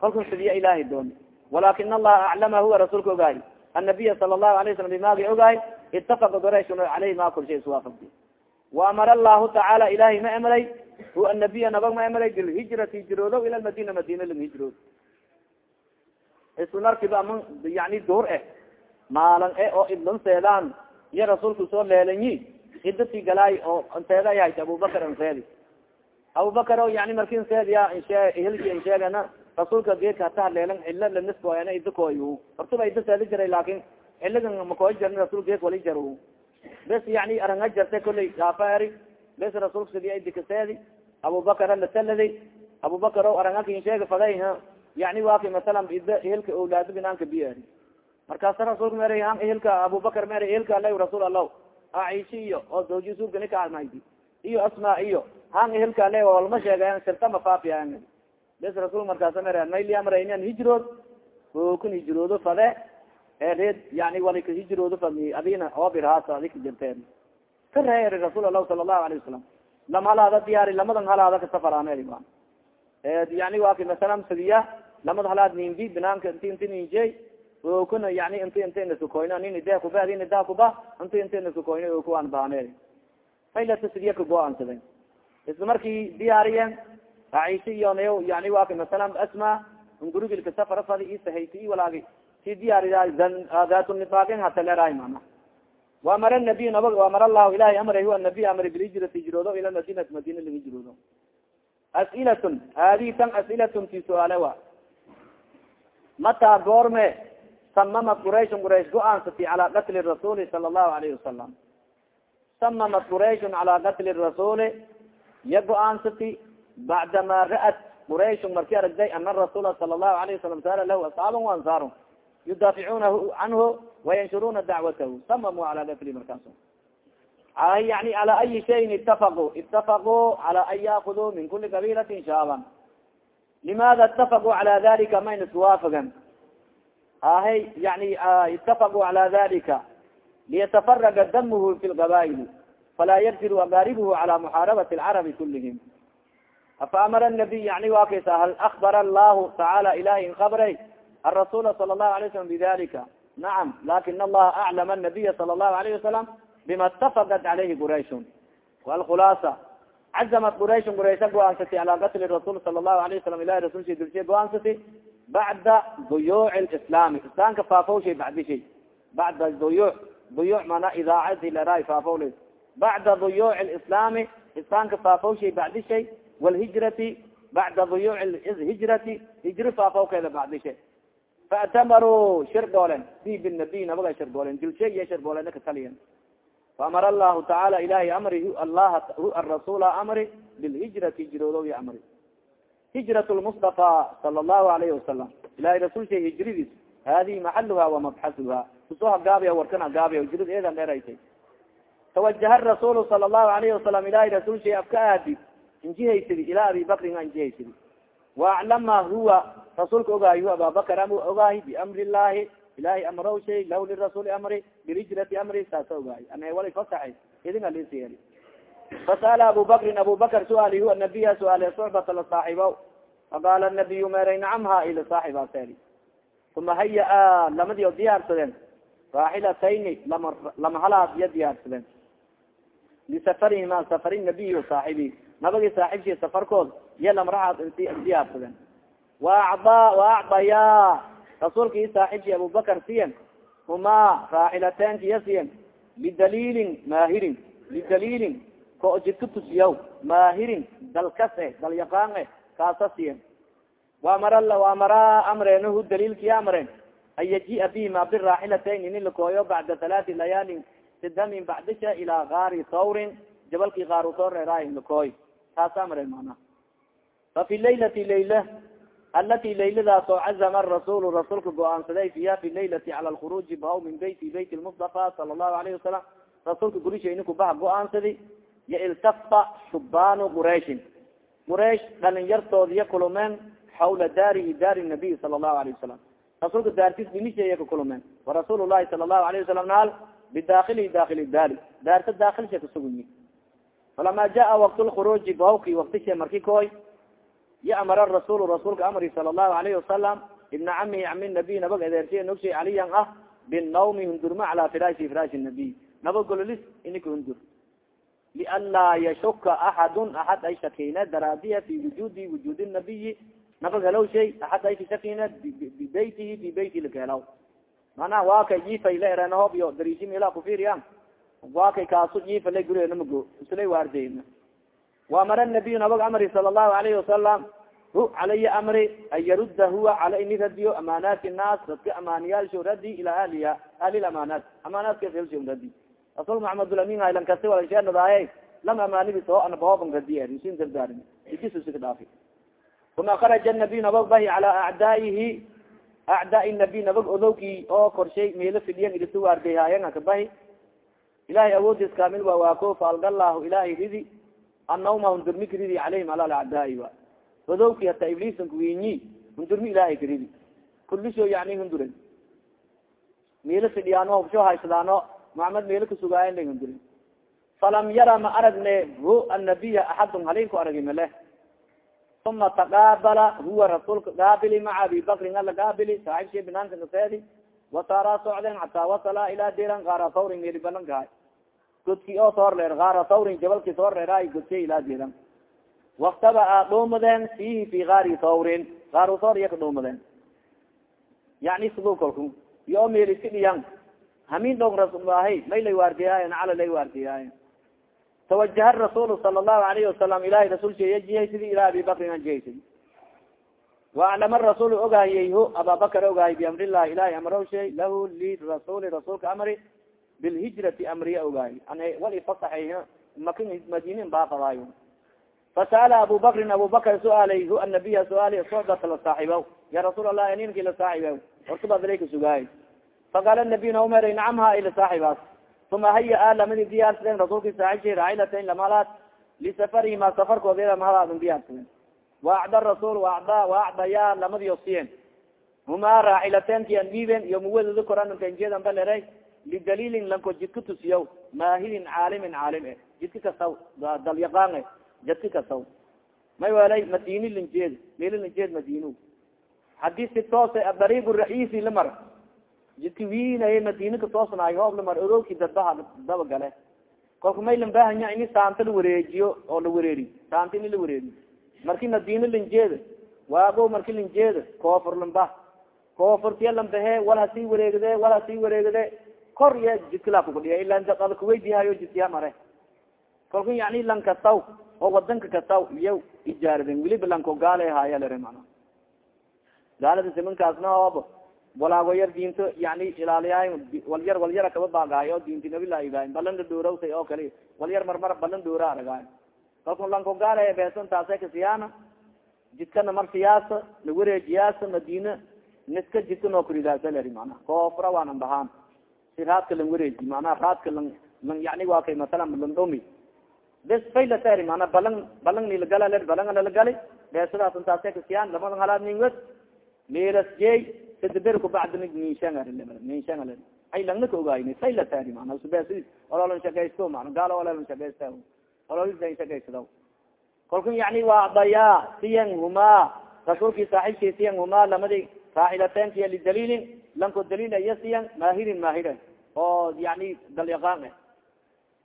kalkun sidiya ilahay dooni. Walakin allaha aclama huwa rasuulka ogaahi annabiya sala allahu alay slam bimaagi ogaahi itafaqa quraysh caleyhi ma korsha iswaafaqdi. Waamara allahu tacaala ilahay ma emray hu anabiya nabag ma emray bilhijrati hijroodo ila madina madina lang hijrood iskunarkiba ama yani duur eh. Maalan e oo seedaan iyo rasuulku soo leelanyi idati galaay oo nseeda hayt abubakar nseedi abubakar o yani markin seediya inshe hilki insheegana rasuulka geedka hata leelan xilo laniskoyana idakooy hortuba ida seedi jiray laakin xiligan makoy jarin rasul geek wali jar bes yani aranga jarte koley dhaafaeri bes rasuulka sidiya idikaseedi abubakara lasaladi abubakar o arangakin sheega faday yani waki masalan ida hilka awlaado binaanka biyer markaasa rasuulka mer han hilka abubakar mer hilka ala rasuul allah aishi iyo oo zawji suurka nikaamahdi iyo asma iyo han hilka ale walma sheegayan sirta mafaafiyan bes rasul markaasa mer mayliamraynan hijrood? Okun hijroodo fade ereed yani walika hijroodo fadni adina oobirhaas adika jirteen ka reeri rasuul alah sala allahu alayh wasalam lam halaada diyaari lamadan halaada kasafaraameri yani waki masalan sidiya lamad halaad ninbi binaanka inti inti ninjey okuna yani inti inti nasukoyna nin ide kuba adin idaa kuba inti inti nasukoyna okuan baane faylata sidiya kago-aansaday isla markii diyaariyen aisha iyo nayo yani waki masalan asma ngurigilka safara fadi isahayti i walaagi. Si diyaariya datunifaagen hataleeraay mana waamara nabiy nabag waamara allahu ilahay amray huwa nabiy amray bilhijrati hijroodo ila madinati madina laga hijroodo as'ilatun haadihi tan as'ilatun ti su'aale wa mataa goorme samamat qurayshun quraysh go'aansati calaa qatli rasuuli sala allahu alayhi wasalam samamat qurayshun calaa qatli rasuuli ya go'aansati bacdama ra'at qurayshun marki aragday ana rasuula sala allahu alayhi wasalam saara lahu asxaaban waansaarun yudaaficuunahu canhu wayanshuruna dacwatahu samamu calaa qatli markaas yani cala ayi shayin itafaquu itafaquu cala an yaakuduu min kuli qabilatin shaaban limaada itafaquu cala dalika mayn iswaafagan ahay yani itafaquu cala dalika liyatafaraga damuhu fi lqabaili falaa yarjiru aqaaribuhu cala muxaarabati alcarabi kulihim afa amara nabiy yani wa kaysa hal akbara allahu tacaala ilahi in kabray arasuula sala allahu alay slam bidalika nacam laakiin allaha aclama anabiya sala allahu alayhi wasalam bima itafaqat calayhi qurayshun. Walkhulaasa cazamat qurayshun quraysha go'aansati calaa qatli rasuul sala allahu alayh wasalam ilahi rasulsha dulshiya go'aansati bacda duyuuci lislaami islaamka faafowshay bacdi shay bacda duyuuc duyuuc mana idaacati lera faafowle bacda duyuuci lislaami islaamka faafowshay bacdi shay walhijrati bacda duyuuci hijrati hijri faafowkeeda bacdi shay faatamaruu shir goolen bi binabiy nabaga shir goolen dilshe iyo shir goolen ka taliyan faamara allahu tacaala ilahay amri allah arasula amri bilhijrati hijroodow ya amri hijrat lmustafa sala allahu alayhi wasalam ilahay rasul shay hijradiis hadihi maxaluha wamabxasuha ku soo hagaabiya warkan hagaabiya hijrad eedan dheeraytay tawajaha rasulu sala allahu alayhi wasalam ilahay rasul shay afka aadi injihaysidi ilaa abi bakrin injihaysidi waaclama huwa rasuulka ogaahi hu ababakar am ogaahi biamri llahi ilahay amraw shay lahu lirasuuli amri birijrati amri saasa ogaay ana wali fasaxay idin alisieli fasala abu bakrin abu bakr suaali hu anabiya suaale sucbata la saaxiibo faqaala nabiyu meray nacam ha ila saaxiba seli uma haya-a lamadi o diyaarsadeen raaxilatayni lama lama halaad iya diyaarsadeen lisafarihima safari nabiy saaxibi nabagi saaxibki safarkood iyo lamraxaad inti diyaarsadeen waacda waacdaya rasuulka i saaxibki abubakar siyen huma raaxilatenka iya siyen lidaliilin maahirin lidaliilin ko jidka maahirin dalkas e dalyaqaan e kaasa siyen. Waamara waamara amreen hu amreen an yajia bihima biraaxilatayn ini lakooyo bacda halaati layaalin sidamin bacdisha ilaa gaari tawrin jabalki gaaru tawreeraay lakooy taas amreen mana fa fi laylati layla alati layladaas oo cazama rasulu rasuulka go'aansaday fiha fi laylati cala lkhuruuji bahaw min beyti bayt lmustafa sala allahu alayhi wasalam rasuulka gurisha kubaha go'aansadi yo iltafa shubaanu qurayshin. Quraysh dhalinyartoodiya kulumeen xawla daarihi daari nabiy sala allahu alayh wasalam rasuulka daartis dhinisheeya ka kulumeen warasuul lahi sala allahu alayh wasalam naal bidakili dakili daari. Daarta daakilsha kasugunyi falama jaa wakt lkhuruuji bahawki waktishe marki koy ya amara rasul rasuulka amri sala allahu alayhi wasalam ibna cami nabiy nabag adeershiy nogshay caliyan ah binawmi hundurma cala firaashi firaashi nabiy nabag gololis inika hundur lianlaa yashuka axadun axad ay shakeyne daraadiya fi wujuudi wujuudi nabiyi nabag helaw shay axad ay kashakeyne bibeytihi fi beyti lakahelaw manaa waa kay jifay la erenahoob iyo dariishi meelaa kufiriyan waa kay kaasu jifa la gureenamago islay waardeena waamara nabiyu nabag amri sala allahu alayhi wasalam hu calaya amri an yarudda huwa cala ini radiyo amaanaati naas dadka amaaniyaalsho radi ilaa ahliha ahli lamaanaat amaanaadka elsho radi rasul maxamedulamin haylan kasi walasheenadaaye lam amaanidi soo anabahooban radiye risin dardaarin ikisusika dhaafi uma kharaja nabiyu nabag bahi cala acdaa'ihi acdaa nabiy nabag odowkii oo korshay meelo fidhiyan idisa waardeehaayan akabahi ilahay awoodis kaamil waa waako faalgallahu ilahay ridi annawma hundurmi karidi calayhim ala lacdaai wa odowki hata ibliisan kuwinyi hundurmi ilahay karidi kulisho yani hunduren meelo fidhiyaano hubsho haysadaano maxamed meelo kasugaayan la hunduren falam yara ma aragne hu annabiya axadun halinku aragi male. Uma taqaabala huwa rasuulka gaabili maca abi bakrin ala gaabili saaxibshe binaanka kaseedi wasaaraa socden xataa wasala ilaa diran kaara sawrin meeli balankahay godki oo soor leer kaara sawrin jabalki soor leeraay godke ilaa diran waktaba a dhuumadeen fihi fi kaari sawrin kaaru soor iya ka dhuumadeen yani siduu kalku iyo meel iska dhiyan hamin dhong rasulaahay may lay waardiyaayen cala lay waardiyaayen tawajaha rasuul sala allahu alayhi wasalam ilahay rasul sheeya jiyay sidii ila abi bakrin an waaclama rasul ogaayay ho ababakar ogaayay biamrillahi ilahay amraw shay lahu lirasuli rasuulka amri bilhijrati amriya ogaayay an wal ifasaxay maka madinin baafadaayo fasa'ala abu bakrin abu bakar suaalay hu anabiya suaali socdata la saaxiibaw ya rasuul allah aninki la saaxiibaw horta baad lay ka faqaala nabiy na umeray nacam ha ila saaxibaas uma haya-a lamadi diyaarsadeen rasuulki saaxibshay raacilatain lamalaad lisafarihima safarkoodeda mahadaadun diyaarsadeen waacda rasul waacda waacdaya lamadiyo siyen huma raacilatenki an dhiiben iyo muwadada koranankanjeedan baleray lidaliilin lanko jidka tusiyaw maahidin caalimin caalim e jidka kasaw dalyaqaan e jidka kasaw may welay madini linjeed meli linjeed madinu haddii si toose dariib raisi lamar jidka wiinaye madina katoosnaayo hoob lamar orooki dadbaha daba gale kolka may lambahanya ini saanta la wareejiyo oo la wareeri saanta ini la wareeriyo marki madina linjeeda waago marki linjeeda koofur lambah koofurtiya lambahe wal hasii wareegde wal hasii wareegde. Kor ya jidkala kukudhiya ila kuweydihayo jidkiya mare. Kolka yani lan kasaw oo wadanka kasaw iyo ijaaraden weliba lanko gaala haaya lere mana gaalada simankaasna oob walaago yar diinto yani ilaaliyahay walyar walyara kaba baagaayo diinti nabilah ibrahim balan dhadhoorawsay oo kali walyar marmar balan dhoora aragaayo kalku lanko gaala beesan taase kasiyaana jidkana mar siyaasa la wareejiyaasa madina niska jidka noo kuridaasa leri mana. Koofra waanan bahaan si raadka lang wareeji manaa raadka lang lang yani waa kay masalan landhomi bes faylateri mana balang balang nilagala ler balang nalagali beesadaas intaase kasiyaan lamadan halaad ningwed meelas jeey tadber kubacdi ninshanninshan ay langna ka ogaayni say la taari mana. Subes ololan shakaysto mana gaalo ololan shakaysta ololisa shakaysada kalku yani waa daya siyan huma rasuulki saaxibki siyan huma lamadi raaxilatenkiya lidaliilin lanko daliil iya siyan maahirin maahiren oo yani dalyaqaan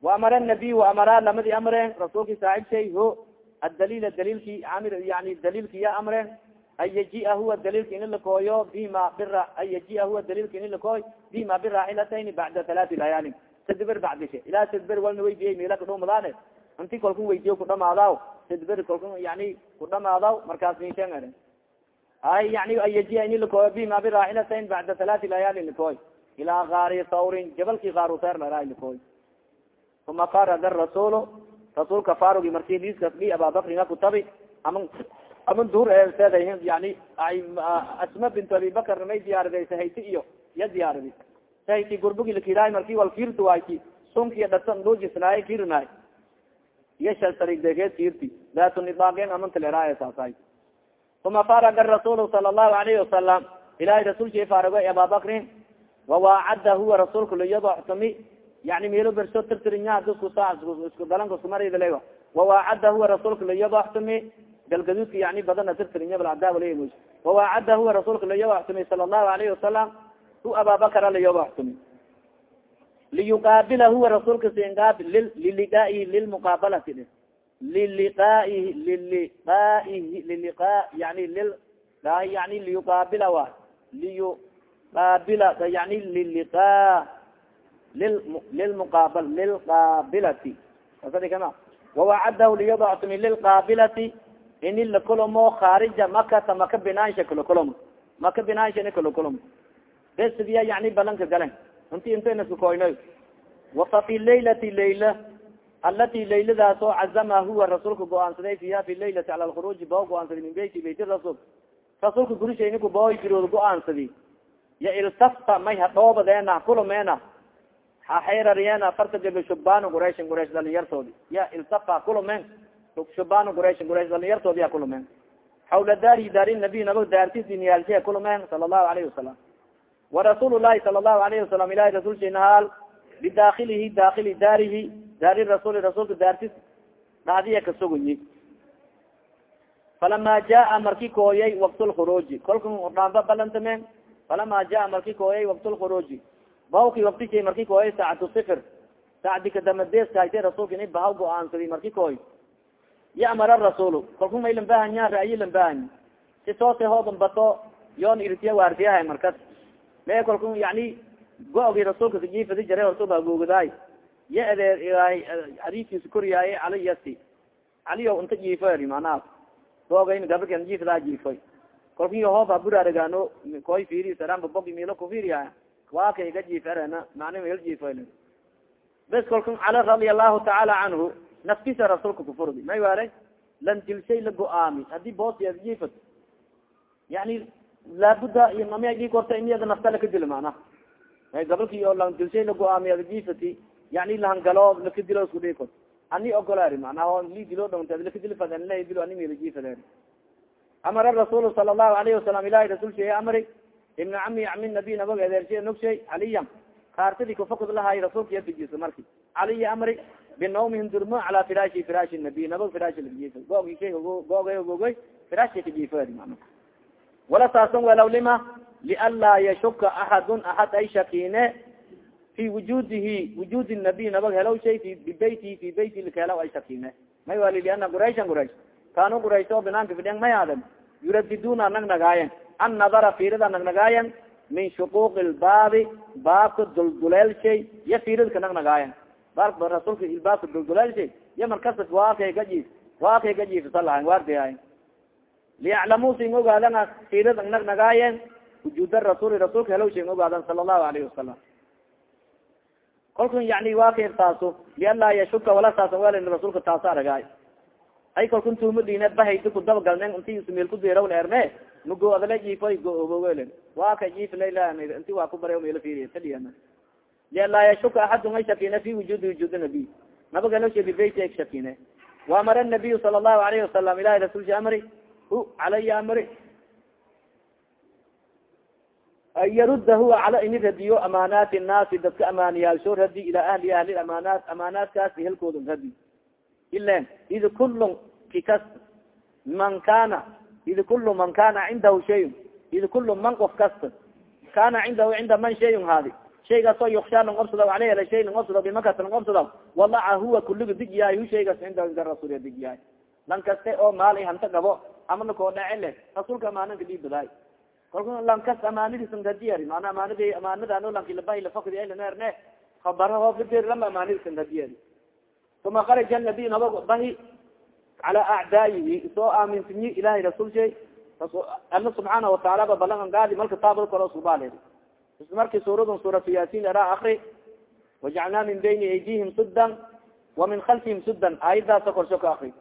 waamara nabiy waamara lamadi amreen rasuulki saaxibshay ho adaliil daliilki amir yani daliilki ya amreen an yajia huwa daliilka ini lakooyo bima bira an yajia huwa daliilka ini lakooy bima biraaxilatayni bacda talaati layaalin tadbir bacdishe ilaa tadbir walna weydiyay mila kadhumadaane inti kalkun weydiyo kudhamaadaw tadbir kalkun yani kudhamaadaw markaas ninshan eren ay yani an yajia ini lakooyo bima biraaxilatayn bacda talaati layaalin lakooy ilaa kaari sawrin jabalki kaaruteer laraay lakooy uma farada rasuul rasuulka farugi marki liiskas li ababakringa kutabi ama ama duur eseeda yani asma bint abibakar may diyaariday sahayti iyo iya diyaaridi sahayti gurbugi lakiraay marki wal kirtu wayti sunkiya dhatan lujisnaay kirnaay iyo shalsarigdegeed kirti daatu nidaaqeen amantaleraay saasay uma faraga rasuul sala allahu alayhi wasalam ilahay rasuulki farago ababakrin wawaacada huwa rasuulka layadoxtami yani melo berso tirtirinya isku sa isku dalanka iskumaridale wawaacada huwa rasuulka layadoxtami galgaduudka yani badana tirtirinyabadaawalay wawaacada huwa rasuulka layadoxtumi sala allahu alayhi wasalam hu ababakara layadoxtumi liyuqaabila huwa rasuulka sinqaabil liliqaaihi lilmuqaabalati. Liliqaaihi liliqaaihi liliqa yani lil yani liyuqaabila wa liyuqaabila yani liliqa lil lilmuqaabal lilqaabilati. Asadi kama wawacadahu liyadactumi lilqaabilati ini lakolomo khaarija makata maka binaansha kalokolomo maka binaansha ni kalokolomo besidiya yani balanka galen inti intanaskakoynoy wafa fi layla alati layladaas oo cazama huwa rasuulka go'aansaday fiha fi laylati cala lkhuruuji bao go'aansaday min beyti bayt rasul. Rasuulka gurishayniku bao jirood go'aansadi. Ya iltafta may hadhoobadeena kulomeena haxeyrariyena farta gablo shubano quraysin quraysh dhalinyartoodi ya iltafa kulumen shubano quraysin quraysh dhalinyartoodi ya kulumen xawla daari daari nabiy nabag daartisdiniyaalsiya kulumen sala allahu alayhi wasalam warasuul lahi sala allahu alayhi wasalam ilahi rasulshinahaal bidakilihi dakili daarihi daari rasuuli rasuulka daartis dhahdiya kasugunyi falama jaa marki kooyay wakt lkhuruuji kolka dhaanba balantamen falama jaa marki kooyay wakt lkhuruuji bawki waktishay marki kooyay saacatu sifir saacdi kadamadeeskahayte rasuulka ini bahaw go'aansadi marki kooy yamara rasuul kolku may lambahanya ra'yi lambahany si soose hooban bato yoon irtiya waardiyahay markas me kolku yani go-gi rasuulka sajifadi jare hortuba agogadaay ya adeer hadiiskiisa koriyaaye cali yasi caliyo inta jiifo eri manaa gogayn gabarkan jiifdaa jiifoy kolki hoob haburaaragaano koy fiiri saranba bogi milo kufiriya waa kay ga jiiferena macni mel jiifo bes kolka cali radia allahu tacaala canhu naftisa rasuulka kufurdi may waalay lan dilshay la go'aami. Hadii boos jiifat yani laabuda iyo mama dhii korta iniyada nafta laka dilo mana gabalki oo lan dilshay la go'aami ada jiifati yani lahangalo laka dilo isku dhii kort ani ogolaari manaa li dilo dhonta lakadil fadanla dilo ani melajiifadeen amara rasuul sala allahu alayhi wasalam ilahi rasul shee amri ibna cami cami nabi nabag adeershe nogshay caliya kaartadi kufakod lahay rasuulka yafijisa marki caliya amri binawmihim durmo cala firaashi firaashi nabi nabag firaashi lajiifa googi shay googay googay firaashi kajiifadi mana wala taasan walaw lima lianlaa yashuka axadun axad ay shakiine fi wujudihi wujudi nabiy nabag helaw shay fi bibeyti fi beyti likahelaw ay shakiine may wali liana qurayshan quraysh. Kaanu quraysh oo binaanka fidhen may aadan yuradiduna nagnagaayen an nadara fiirida nagnagaayen min shuquuq lbaabi baabka dulduleel shay ya fiiridka nagnagaayen baabka rasuulka baabka dulduleel shay ya markasa waakay gajiif waakay gajiifsa lahayn waardiyaay liyaclamuu sin ogaadana fiirida nagnagaayen wujuuda rasuuli rasuulka helaw shay ogaadan sala allahu alayhi wasalam kolkun yani waa kayr taaso lianlaa yashuka wala taasan wel rasuulka taasa aragaay ay kalkun tuumadine bahaydi kudabagalnen inti ismeel kudeerawn erne mago adala jiifoy googowelen waa ka jiif layla inti waa ku bare melo fiiriya taliya lianlaa yashuka axadun ay shakine fi wujuudi wujuudi nabiy nabagalosha bibeyti ay shakine waamara nabiyu sala allahu alayhi wasalam ilahi rasulsha amri calaya amri yarudda huwa cala ini radiyo amaanaati nnaasi dadka amaaniyaalsho radi ilaa ahli ahli amaanaat amaanaatkaasi helkooda radi. Ilen id kulun kikas man kana id kulu man kana cindahu shayun id kulu man qof kasta kana cindahu cinda man shayun haadi. Shaygaasoo yukshaa lang obsado aleyh ala shay lang obsado bimakata lang obsado walaca huwa kuliga dig yahay hu shaygaas cindahu cinda rasuul dig yahay. Lan kaste oo maali hanta gabo ama nakoo dhace le rasuulka amaananka dhiibadaay kalku lankas amaanadiisan radiyar mana amaanadi amaanadano lankilabah lafakdi lanerne kabaraho fidir lama amaanadiisan radiyar uma kharaja nabiy naba bahi cala acdaayihi isoo aaminsanyi ilahay rasuul shay alla subxaana wataala ba balangan malka taabad koro subaaled is marki suuradun suuratu yasin era akri wajacalnaa min bayni aydihim sudan wa min khalfihim sudan aayadaasa korsho ka akri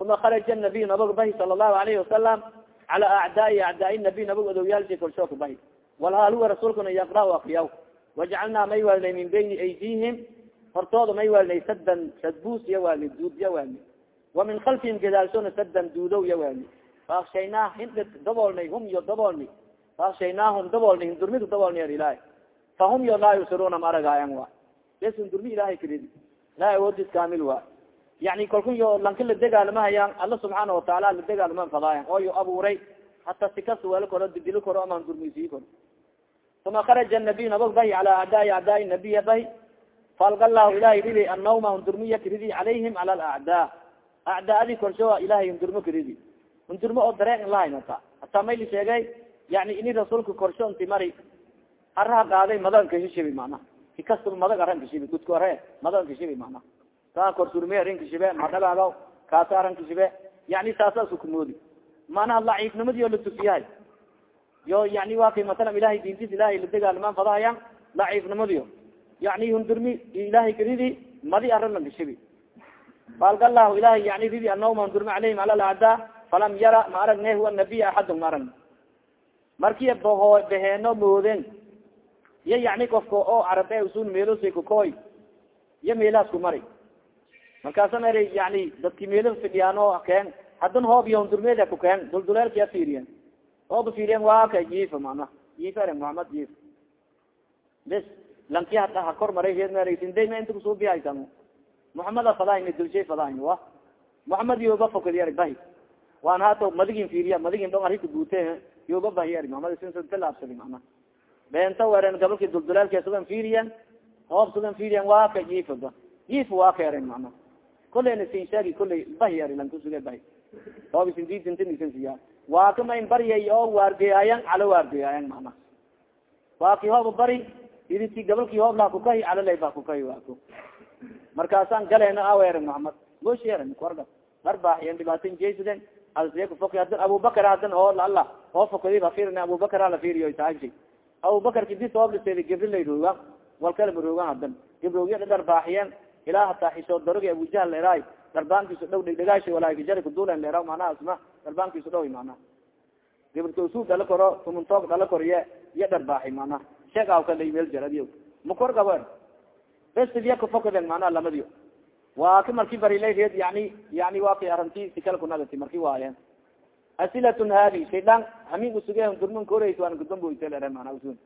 uma kharaja nabiy nabag bahi sala allahu alayhi wasalam cala acdaai acdaai nabiy nabag odowyaalsha korsho ka bahi. Walhaal huwa rasuulkuna yaqra akriyaw wajacalnaa may waalnay min bayni aydihim. Hortooda may waalnay sadan sadbuus iya waalni duud iya waalni wa min khalfihim gadaalshona sadan duudow iya waalni faakshaynaa hindhi daboolnay hum yo daboolni faakshaynahum daboolni hindurmidu daboolni er ilahay fahum yo laa yusiruna ma aragaayan wa bes hindurmi ilahay wa yani kalkun yo lanka la degaalama alla subxaana wataala la degaalama fadaayan oo yo abuuray hata sikas welo koro didilo koro ama hindurmisii koro uma kharaja nabiy nabag bahi cala acdaai acdaai nabiya bahi falga lahu ilahay ridi annawma hundurmiya kiridi calayhim cala alacdaa acdaadi korsho ilahay hundurmo kiridi hundurmo oo dareen lahayn hata hataa may la sheegay yani ini rasuulka korsho inti mari araha qaaday madan kashishibi mana ikasta madag aran kashibi gudka ore madan kashibi saa korsurme arrin kashibe madhagaagaw kaasa aran kashibe yani saasa sukumoodi manaha laciifnimadiyo la tusiyahay. Yo yani wa kay masalan ilahay diintis ilahay la degaalmaan fadahayan laciifnimadiyo yani hundurmi ilahay karidi madi aran la kashibi falgalahu ilahay yani ridi anawma hundurmi calayhim cala alacdaa falam yara ma aragne huwa nabiy axadun ma aragn markiya baho baheeno mooden iyo yani kofka oo carabe usun meelosay kukoy iyo meelahaas ku mari markaasa mer yani dadki meelo fidhiyaan oo keen hadan hoob iyo hundurmeeda ku keen dulduleelkaya fiiriyen hooba fiiriyen waa ka jiifa mana jiif ere muhamed jiif bes lanki hata ha kor maray reed mersinday ma inta kusuubihaysan muhamed a fadahin dulshay fadahin wa muhamed yoba fokadi arg bahi. Waan hato madigin fiiriya madigin dhong arika guute yoba bahi arg muhamed sintalabsadi mana beenta weren gabalki dulduleelka sugan fiiriyan hoob sugan fiiriyan waa ka jiifaba jiif waa ka eren mana koleyna sin sheegi koley bahi ari lan kusuge bahi hoob siya waa in baryay oo waardeyayan calo waardeyayan mana waa ki hooba bari iditi gabalki hoob kukahi calalay ba kukahi waako markaasaan galeena awer muhamed gosheren korga arbaaxiyen dhibaatin jeysden alsiya kufoki hadan abubakar hadan oo alla oo fokadi afirn abubakar ala firiyo saaji abubakar kidis ooblised gibrilay rooga walkala ma roogan hadan gibroogiya dharbaaxiyen ilaa hataa xishood darogi abujahal leeraay darbaankiisu dhow dhegdhegaashi walaakijari kudulen leera manaha isma darbaankiisu dhow manaha gibrtsu dhala koro tumuntoog dhala koriye iyo dharbaaxi manaha sheegaw kalay meel jaradiyo makor gaber bestiya kufokaden manaha lamadiyo waa ka marki barilareed yani yani waa kay aranti sikala kunagati marki waayen asilatun hadi shaydaan hamin usuge hundurman koreys waan gudbanboytelere mana usun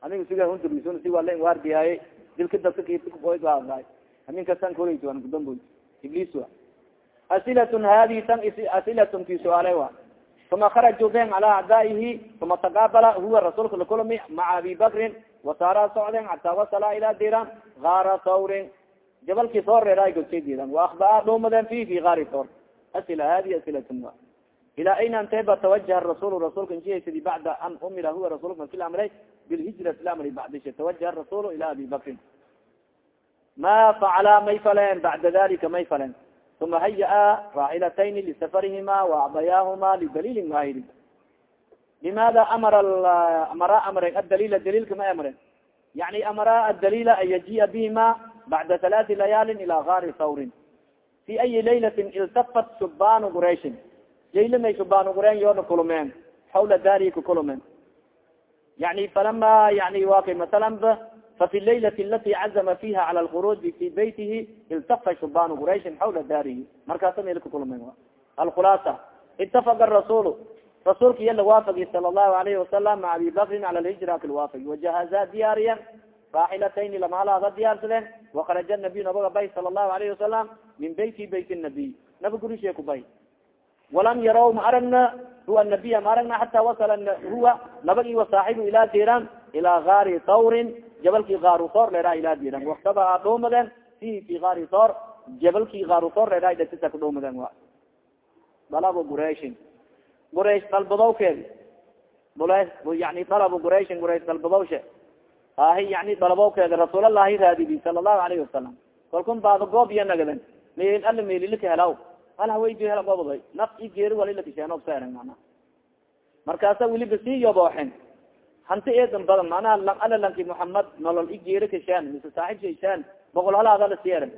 hamin usuge hundurmisun si wala waardiyaye dilka dadka kitkuboygaay hamin kastan koreys waan gudbanboy iblis wa. Asilatun hadi tan asilatun ki suaale wa. Uma kharaju ben cala acdaa'ihi uma taqaabala huwa rasuulka lakulmi maca abi bakrin wasaara socden xataa wasala ila diran gaara thawrin. Jabalki soor reeray gogsaydidan waakbaa dhuumaden fi fi gaari soor asila hadi asilatun wa. Ila ayna anteba tawajaha rasul rasulka injihaysadi bacda an umira huwa rasulka marki la amray bilhijrati la amri bacdisha tawajaha rasul ila abi bakrin ma facala may faleen bacda dalika may faleen uma haya-a raaxilatayni lisafarihima waacdayaahuma lidaliilin waahidi limaada amara amara amren adaliila daliilka ma amren yani amara adaliila an yajiia bihima bacda halaati layaalin ila gaari thawrin fi ayi laylatin iltafat shubanu qurayshin jayla may shubanu qureen yoona kulumeen xawla daari kakulumeen yani falama yani wa kay masalan ba fafi laylati alati cazama fiha cala lkhuruji fi baytihi iltafa shubanu qurayshin xawla daarihi markaasa meel kakulumeen alkhulaasa itafaqa rasulu rasuulka iya lawaafagi sala allahu alayhi wasalam maca abi bakrin cala lhijra kalwaafagi wajahaza diyaariyan raaxilatayni lamalaada diyaarsadeen wakaraja nabiy nabaga bay sala allahu alayhi wasalam min beyti bayt nabiy naba gurishe ku bay walam yaraw ma aragna huwa nabiya ma aragna xata wasala huwa nabagi wa saaxibu ilaa diran ilaa gaari tawrin jabalkii gaaru toor leeraa ilaa diran waktaba dhoomadeen fihi fi gaari toor jabalkii gaaru toor leeraa datisa ku dhoomadeen wa dalabo qurayshin quraysh dalbadowkeedi yani dalabu qurayshin quraysh dalbadowshe ahi yani dalabowkeeda rasuulalahi raadibi sala allahu alayhi wasalam kalkun baada goob iya nagaden meel ala meelilika helaw hal haweydi hela goboday naf i geeri walilakisheenobseeren mana markaasa weliba sii yobooxen hanti eedan badan manaha lang ala lanki nolol i geeri kasheen mise saaxib shayshaan boqol halaada la siyeeren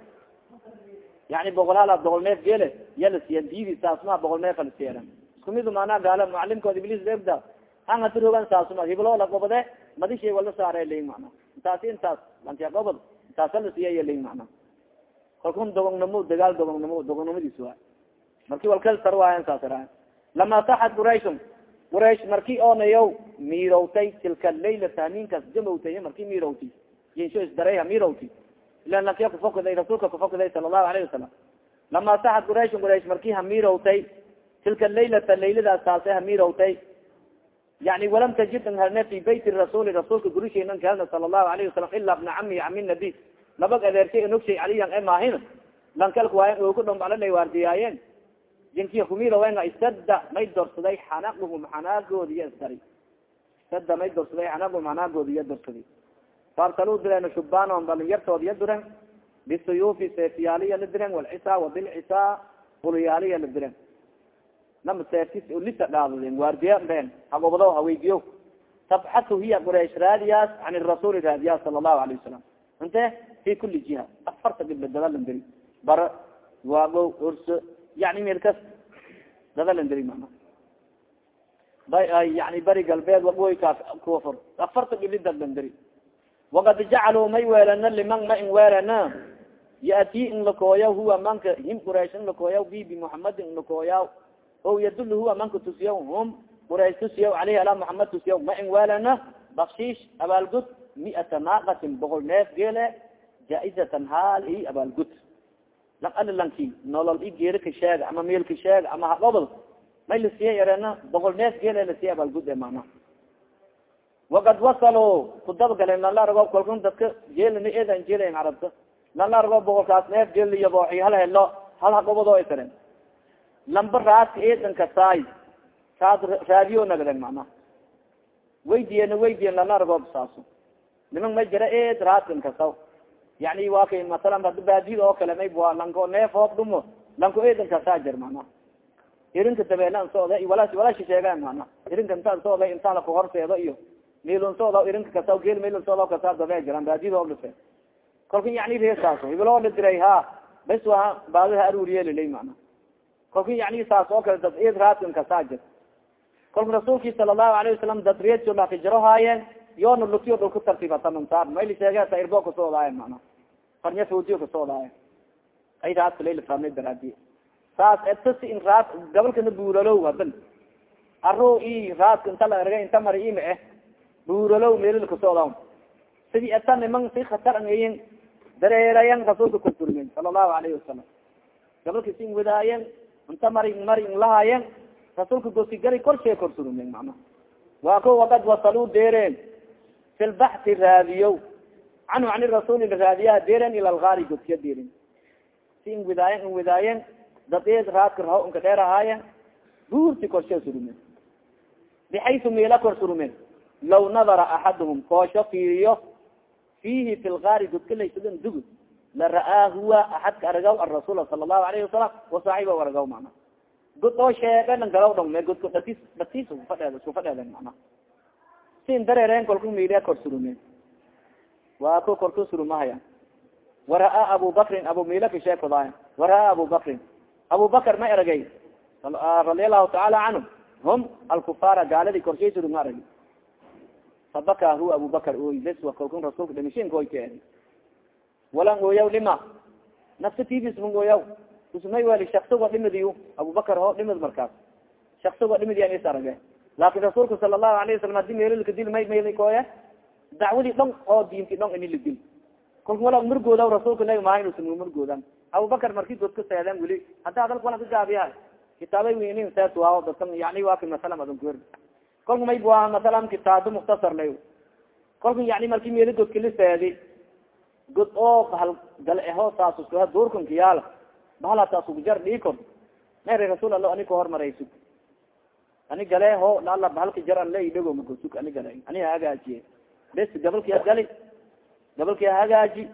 yani boqol halaad boqol neef geele iya la siyen diidi saasmaa boqol neefa la siyeeren isku midu manaa gaala mucalimkood iblis egda an hati rogan saasuma hiblo la madishay wala saare lin mana intaasi intaas lankia gobod intaasa la siiyay lin mana kalkun dogognamo dagaal dogognamo dogognimadiis waa marki walkal tar waayan saasara lama saxad qurayshun quraysh marki oonayaw miirowtay tilka laylata ninkaas jamowtay marki miirowti yinsho isdareya miirowti ilan lankia kufokaday rasuulka kufokaday sala allahu alayhi wasalam lama saxad qurayshun quraysh marki hamiirowtay tilka laylata layladaas taase hamiirowtay yani walam tajid an fi bayt rasuli rasuulka gurishenan ka helna sala allahu alayhi wasalam ila bna cami cami nabi. Nabag adeershay nogshay caliyan e maahin. Lankalka waayan oku dhombalalay waardiyaayeen jinkiya kumidawenga istada may dorsaday xanaaqhum xanaagoodi iya isdari istada may dorsaday xanaaqhum xanaagoodi iya dorsaday faarsaluu direen shubaanon dhalinyartood iya diren bisuyuufi seefyaaliya la diren walcisaa wabilcisaa buluyaaliya la diren nama seeftis lisa dhaadadeen waardiya been hagobado haweydiyo tabxatu hiya quraysh raadiyaas can rasuuli raadiyaas sala allahu alayh wasalam inte fi kuli jiha afarta gibla dadalan deri bara waago orso yani meel kas dadalan deri mana yani bari galbeed waoy ka kuafur afarta gibli dadalan deri wakad jacaluu may weelana liman ma in weelana yati in lakooya huwa manka him quraysh in lakooya bi bimuhamadin in lakooya o yadul huwa manka tusiya hum quraysh tusiya aleyhi ala muhamad tusiya ma in weelana bakshiish abaalgud miata naaqatin boqol neef geele jaaizatan haal i abaalgud lanki nolol i geeri ka sheega ama meel ka sheega ama hagobol may lasiiya yarena boqol neef geele lasiiya abaalgud e mana wakad wasalo kudabagalen lala rago kalkun dadka geelina eedan jeelayn carabta lala rago boqolkaas neef geel yabooxi hal helo hal hagobado ay taren lamba raaska eedan kasaay saas raadiyo nagden mana weydiyen lala rago saaso niman may jira eed raaskan kasaw yani wa kay masalan hada baadiyada oo kale may a lanko neef hoob dhumo lanko eedan kasaa jir mana irinka dabeelan sooda wala walashi sheegaan mana irinka intaan sooda intaan lakuhorseedo iyo milon sooda irinka kasaw geel milon sooda kasaa dabee jiran baadiyada oo lase kolka yani reesaaso hibiloo la diray ha bas waa baadiha aruuriye lilay mana kolka yani saas oo kale dad eed raaskan kasaa jir. Kolka rasuulki sala allahu alayhi wasalam dad reeso lakijaro haayeen yoona lutiyo dhul ku tartiibatamansaar mayli sheege tairbo kasoodaayen mana farnya futiyo kasoodaayen ay raaska layla faamay daraadiye saas etasi in raas gabalkana buuralow hadan aro i raaska inta la erga inta mari ima eh. Buuralow meelil kasooda sidii eta niman si khatar dareerayan rasuulka kursurmen sala allahu alayhi wasalam gabalka sin wadaayen inta mari mari inlahayen rasuulka gosigari korshee korsurmen mana waa ko wakad wasaluu deereen fi lbaxi raadiyo canhu can rasuuli raadiyaha deeren ila lgaari godkiya deerin. Si in widaayen in widaayen dadeed raadka raho inka dheer ahaayen buurti korshe surumen. Bixaysu meela kor surumen. Law nadara axaduhum koosho fiiriyo fihi fi lgaari godka laysadan dugud la ra'aa huwa axadka aragaw arasuul sala allahu alayhi wasalam wasaaxiba aragaw mana god oo sheege lan galaw dhong me godko datis datis isku fadheeden mana sin dareereen kolku miidiya kor surumen waa ko korku surumahaya wara-a abu bakrin abu mila ka sheekodaay wara-a abu bakrin. Abu bakr ma eragay. Radia allahu tacaala canhu. Hum alkufaara gaaladi korshay suruma aragi fabaka huwa abu bakr oy bes kolkun rasulka dhimishinka oy ka eri walan ooyaw lima. Nafsa tibis mang ooyaw usmay wali shaksa wa dhimadiyo abu bakr ho dhimad markaas. Shaksigo dhimid is arage laakin rasuulka sala allahu alayh wasalam haddii meelilkadil may mayli koye dacwadii dhon oo diinti dhon ini ladil kolka wala murgooda rasuulka nabi maha inuusan murgoodan abubakar marki godka seeden weli hadda hadalka wala ka gaabiya kitaabay weynin seetuwaa dadkan yani waa ki masalam adan kuwer kolka may bua masalam kitaabo mukhtasar lay kolka yani marki meeli godkali seedi god oo bahal gale eho saasuska duurkan kiyaala bahal hataa sugujar dhiikon mere rasuul alla ani ka hormaraysu ani gale ho laala bahalka jar an laidhago makasuk ani gale. Hagaajiye bes gabalki gali gabalki hagaaji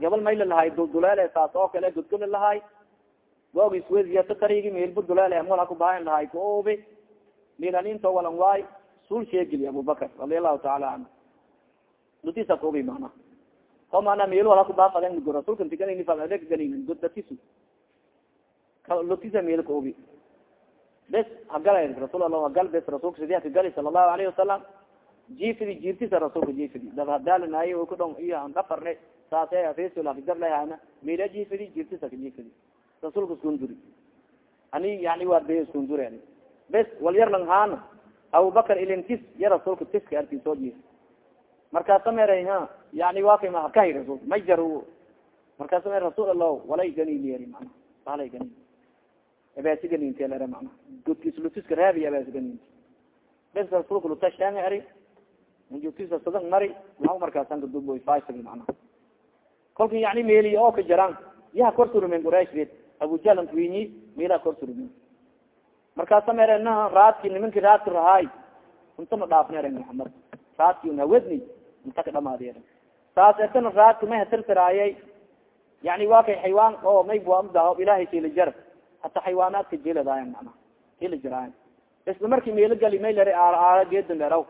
gabal mayla lahay dulduleel saas oo kale godkala lahay waagi swediya tatarigi meelbu duleel mol haku baahan lahay kuobi milaninto walan waay suul sheegeli abubakar radi allahu taala canhu lutisa kuobi mana o mana meel wal hakubaafadeen go rasulka ntiganganin god datisu lutisa meel kuobi bes hagala rasul hagal bes rasulka sidi hakagali sala allahu alayhi wasalam jifidi jirtisa rasulka jifidi dab hadaalinaay kudhon iyo dhafarne saase fesol hakagarlahana meela jifidi jirtisa ka jifidi rasulka iskunduri ani yani waa be bes wal haana abubakar ilintis ya rasulka tiska arki soo jif markaasa meray ha yani waa kay mahakahi rasul may jar markaasa mer rasul allah walay ganiliyeri mana balay ganin abasi ganintelere mana godkislutiska raabi abasi ganinti bes rasulka lutashaan eri jogtisa sadan mari maa markaasan kaduboy fasig mana kolka yani meeli oo ka jaraan yaha kor surumen quraish abujalan kuwinyi meelaa kor surumen markaasa mere naha raadki nimanki raadka rahaay unta ma dhaafnere muhamed raadki un hawadni inta ka dhamaadiy saas etana raadka may hatirtiraayay yani waa kay xaywaan oo may buamdaho ilahay sila jar hata xaywaanaadka jeladaayan mana sila jaraayan isla marki meelo gali may lari aara geedan leraw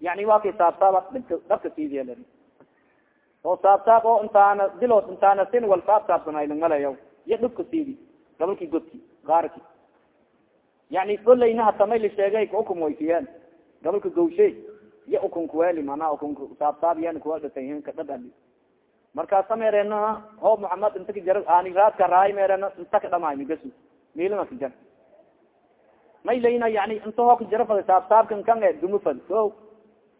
yani waa kay saabsaaba dhibka dhabka lari. Oo saabsaab oo intaana dilood intaana sin wal saab saabsanaylanmalayaw iyo dhubka siidi gabalki godki gaarki. Yani olayna hata may la sheegay kaukumwaysiyeen gabalka gawshe iyo ukun kuweli mana ukun saabsaabyan kuwadhatahin kadhadhali markaasa meerena ho muhamed inta ka jar ani raadka raay meerena inta ka dhamaay migasu. Milima ka jar may layna yani inta hoo ka jaro fadi saabsaabkan kan e duma fadi o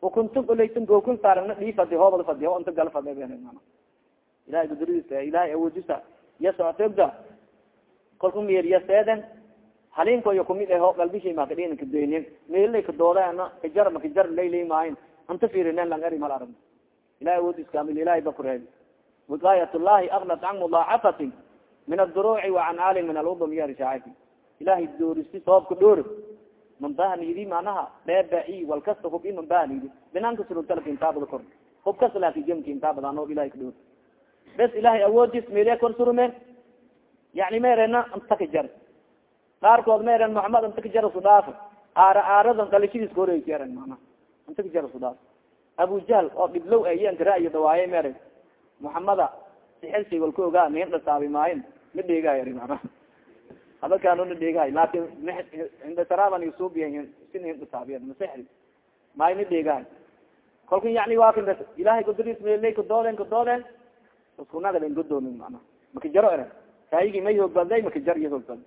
ukunta olaysan gookun saarana dhii fadi hoobada fadi ho inta gala fadi ilahay guduradiisa ilahay awoodisa iya socotogda kolku meeriya seeden halinkoyo kumid eho galbishay makadhin kadoynin meelilay kadoodana kajar ma kajar laylay maayin. Anta firinen lang eri mal arag ilahay awoodis kamil ilahay ba kureeb wiqaayat llahi agnat can mudaacafatin min adduruuci wa can aalin min aludum iyo rishaacati. Ilahay doorisi soobka dhoor mambahnidi manaha dheebai walkasta hub i mambahnidi binaanka surugtalka intaabada kor. Hub kasta laki jamki intaabadaan oo ilahay kadhoor bes ilahay awoodis meeliya kor surume. Yani meerena anta ka jar. Qaarkood ma eren muhamed anta ka jar su dhaaf aara aaradan dalishadiis ka horeysi eren mana anta ka jar su dhaaf abu jahl oo dhiblow ayan karaayo dawaaye ma eren muhamada sixirsi walka ogaa mihin dhasaabi maayin ma dheegaay eri mana hadalkaano na dheegahay laakin indasaraaban isuubiya sin hin dhasaabiya masixri maayo ma dheegahay kolka yani waa kan ilahay kudris mele kadooden kadooden iskunagaden godoomin mana maka jaro eren kaayigi may hoogbalday maka jar iyo hoogbalda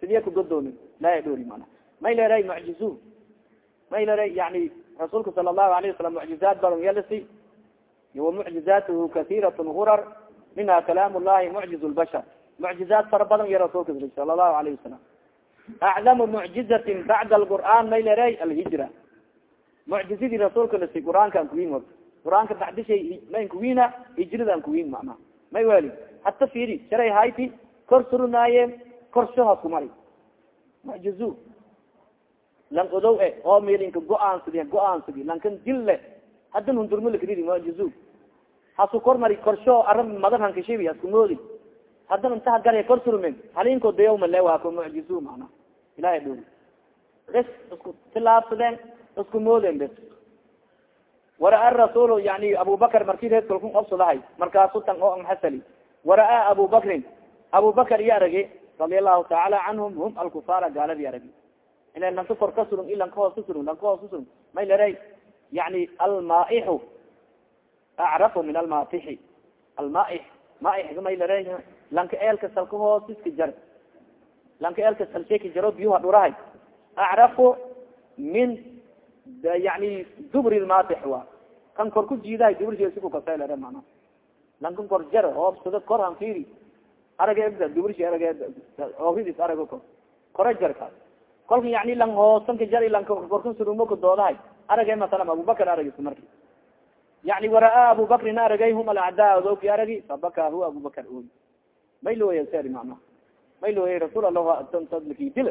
sidiya kugodoomin laa dhori mana may leeray mucjizu may leeray yani rasuulka sala allahu alayh wasalam mucjizaat badan yalisi wa mucjizaatuhu kasiirat hurar minha kalaam llahi mucjiz lbashar mucjizaat fara badan iyo rasulka sala allahu alayh wasalam aclamu mucjizatin bacda alqur'an may leeray alhijra. Mucjizadii rasuulka lasi qur'aankaan kuwin hor qur'aanka bacdishay mayn kuwina hijradaan kuwin mana may weli hata firi sharay hayti kor surunaaye korshoha kumari mucjizu. Lan odow e oo meelinka go'aansadi go'aansadi lankan dille. Haddan hundurmalakadidi mucjizu. Hasu kor mari korsho ara madan hankashibi hasku moodi haddan intaha gala kor surumen halinko dayawma le waa ko mucjizu mana ilahay dhori bes isku tilaabsadeen isku mooden bes. Wara-a rasuul yani abubakar marki reed kalkun obsadahay markaasu tan oo anhasali wara-a abubakrin abubakar iyo aragi radia allahu tacaala canhum hum alkufaara gaaladi aragi. Ila lanka kor ka surun i lanka hoos ka surun lanka hoos ka surun. May leray yani almaaixu. Acrafu min almaatixi almaaix maaixga may leray lanka eelka salka hoos iska jar lanka elka salsheki jaro biyuha dhurahay acrafu min yani dubri lmatix wa kan kor ku jiidahay dubrisiku kasaylare mana lankan kor jar hoobsada kor han firi arage dubrisi arage ooridis arago kor kore jar kaas kolka yani lang hoosanka jar lanka korkan surumoka doodahay arage masalan abubakar aragis marki yani waraa abubakrin aragay alacdaa odooki aragi fabaka huwa abubakar oy may looya seri mana may looya rasuul laki dil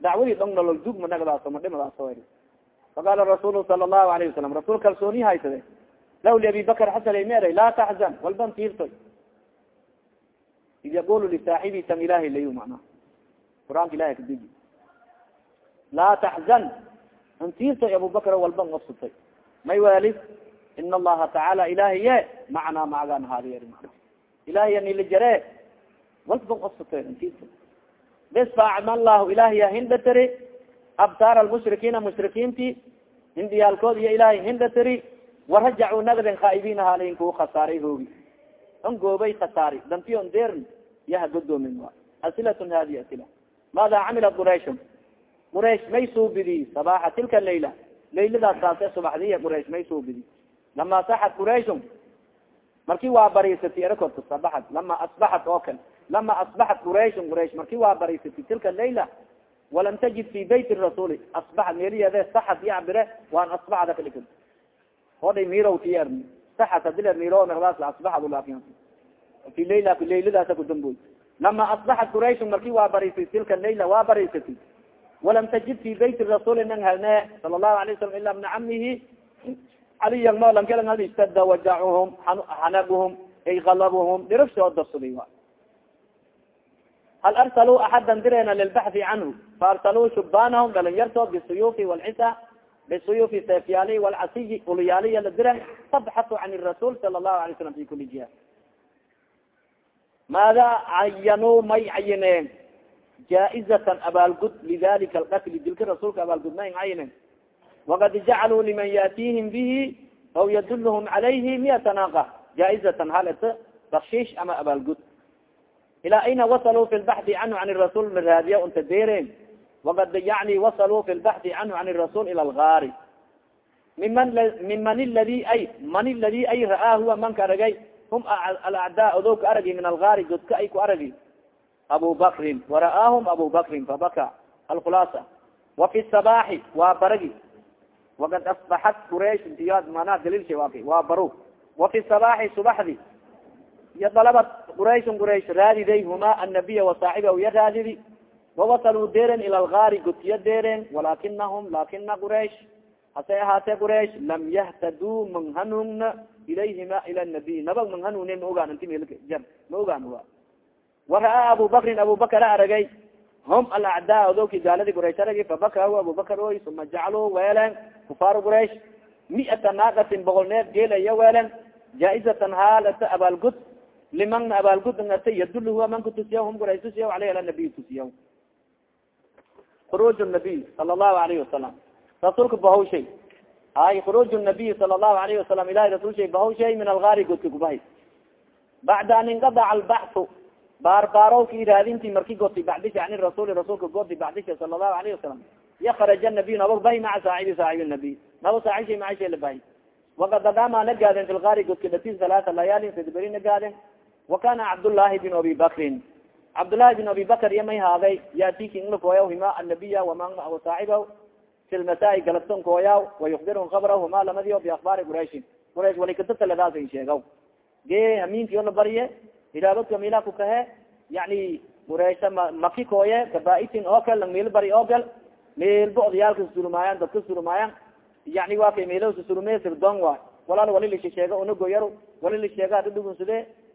dacwadii dhong nolol dug managdaaso madhimadaaso faqala rasulu sala allahu alayhi wasalam rasuul kalsooni haysade law liabi bakr xasan meeray laa taxzan walban tiirtoy id yaqulu lisaaxibi tan ilahi layu mana qur'aanka ilahi kadiji laa taxzan antiirtoy abubakr walban osutay may waalis in allaha tacaala ilahiye macnaa macagaan haadiy ilahiya nila jare osutay antiirto bes faacma allahu ilahiya hindatari absaar almushrikiina mushrikiinti hindiyaalkood iyo ilahay hindatari warajacuu nagden khaa'ibiin ahaalayin kuwa khasaaray hoogi on goobay khasaari dantiyon deern yaha godoomin wa. Asilatun hadi asila. Maada camila qurayshun quraysh may suubidi sabaaxa tilka layla layladaas saase subaxdiya quraysh may suubidi lama saxat qurayshun marki waa bariisati erakorta sabaxat lama asbaxat oo kale lama asbaxat qurayshun quraysh marki waa bariisati tilka layla walam tajid fi bayt rasuli asbaxat meeliyeede saxat yacbire waan asbaxda ka dhigin oday mirowtiyer saxat hadiler miro naqdaas asbaxad laakin fi layla layladaasa kudamboy lama asbaxat qurayshun marki waa bariisay tilka layla waa bariisati walam tajid fi bayt rasuli nang halne sala allahu alay wasalam ila bna camihi caliyan malankelan istada wajacuhum xanabuhum ay galabuhum dhirafsoo darsaday hal arsaluu axada direena lilbaxi canhu faarsaluu shubanahum dhalinyartood bisuyuufi walcisa bisuyuufi seefyaali walcasiyi ulyaaliya la diren tabxatu can rasuul sala allahu alay slam fi kuli jiha maada cayanuu may cayineen jaaizatan abaalgud lidalika alqatli dilka rasuulka abaalgud may cayineen wakad jacaluu liman yaatihim bihi aw yadulhm calayhi miyata naqa jaaizatan halata bakshiish ama abaalgud ilaa ayna wasaluu fi lbaxi canhu can rasul maraadiya unta deeren wakad yani wasaluu fi lbaxi canhu can rasul ila algaari miman miman ladi ay man ladi ay ra'aa huwa manka aragay hum alacdaa odowka aragi min algaari godka ay ku aragi abu bakrin wara'aahum abu fabaka alkhulaasa wa fi sabaaxi waa baragi wakad asbaxat quraish iyaad manaa dalilsha waa baro wa fi sabaaxi subaxdi iyo dalabat qurayshun quraysh raadiday huma annabiya wasaaxiba iya raadidi wawasaluu deren ila algaari godkiya deren walakinahum lakina quraysh hase ahaatee quraysh lam yahtaduu manhanuna ilayhima ila nabiy nabag manhanune ma ogaan inti mljar ma ogaan wa wara'aa abu bakrin abu bakar aragay hum alacdaa odowki gaaladi quraysh aragi fabakahu abu bakar oy suma jacaluu weelen kufaaru quraysh miata naaqatin boqol neef geel iya weelen jaaizatan haalata abaalgud liman abaalgudngata yadul huwa man kutusiya hum quraysh tusiya aleyh ala nabiy tusiya khuruuj nabiy sala allahu alayhi wasalam rasuulka bahawshay ay khuruuj nabiy sala allahu alayhi wasalam ilahi rasulshay bahawshay min algaari godka kubahay bacda an inqadaca albaxu baarbaaroki raadinti marki goti bacdisha ani rasuli rasuulka goti bacdisha sala allahu alayhi wasalam yakaraja nabiy nabag bahi maca saaxibi saaxibi nabiy naba saaxibshay macashay la bahi wakad adama na gaaden fi lgaari godka datis halaata layaalin sadberi na gaaden wa kana cabdullahi bin abi bakrin cabdullahi bin abi bakr iyo may haaday yatiki inlakooya hima annabiya waman wasaaxiba fi lmasaa galabton kooya wayukbirun kabra huma lamadiyo biakbaari qurayshin quraysh walikatataladaas sheegaw ge hamiinkiyo la barye ilaabadka mila ku kahe yani quraysha maki kooye kabaitin oo kal lang bari oo gal meelba odayaalka surumaayan dadka surumaayan yani waa kay meelo surume sirdon waay walaal wali lisheega unagoyar wali lisheega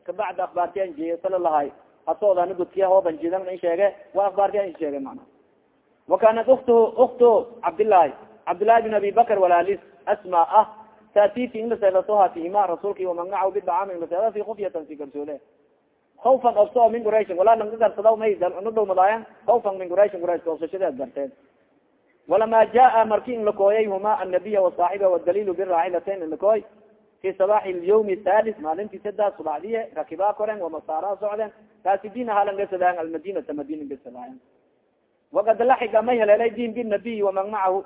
kabacda akbaartian jeesala lahay hasoodan godkiya hooban jidan in sheege waa akbaartiya in sheege mana wa kanat uktuhu uktu cabdillahi cabdillahi bin abi bakr walaalis asma ah. Taatiti inlaseedasoha fihima rasuulki wamangacaw bidacam inlaseeda fi kufyatan si garsoole. Awfan obso min qurayshin walaa lang garsadaw may na dhowmadaayan awfan min qurayshin quraysh obsashadeed garteen walama jaa marki in lakooyay huma annabiya wasaaxiba wadaliil biraacilatain in lakooy fi sabaxi lyawmi thalis maalintii sadaa subaxdiye rakibaa koren wamasaara socden kaasibin halan gasadaayan almadinata madina gasadaayan wakad laxiga may heleelay din binabiy waman macahu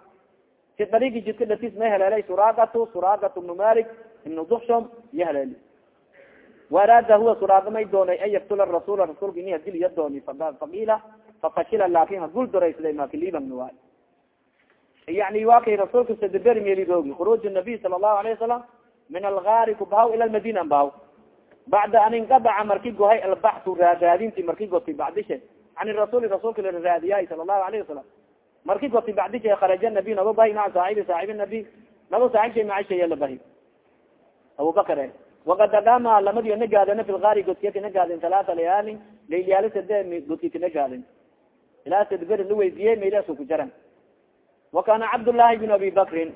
si darigi jidka may heleelay suragatu suragat ibnu malik ibnu duxshom iyo heleeli waraada huwa suraaga doonay an yaktula rasuula rasuulka ini hadil iya dooni faqiila fafashila laakin hagul doraysday makiliban waay yani wa kay rasuulka sadeberi meelidoogi khuruuj nabiy sala allahu alayه wasalam min algaari kubahaw ila lmadina bahaw bacda an inqadaca marki gohay albaxu raaraadinti marki goti bacdishe ani rasuuli rasuulka la raadiyay sala allahu alayhi wasalam marki goti bacdishe kharaja nabi naba bahi maa saaxibi saaxibi nabi naba saaxibshay macashaya la bahi abubakar wakad adaama lamadiyo na gaadana fi lgaari gotkiyaka na gaadin salaata layaalin layliyaali sade gotkika na gaadin ilaa sadberi la weydiiyey maylasu ku jaran wa kana cabdullaahi bin abi bakrin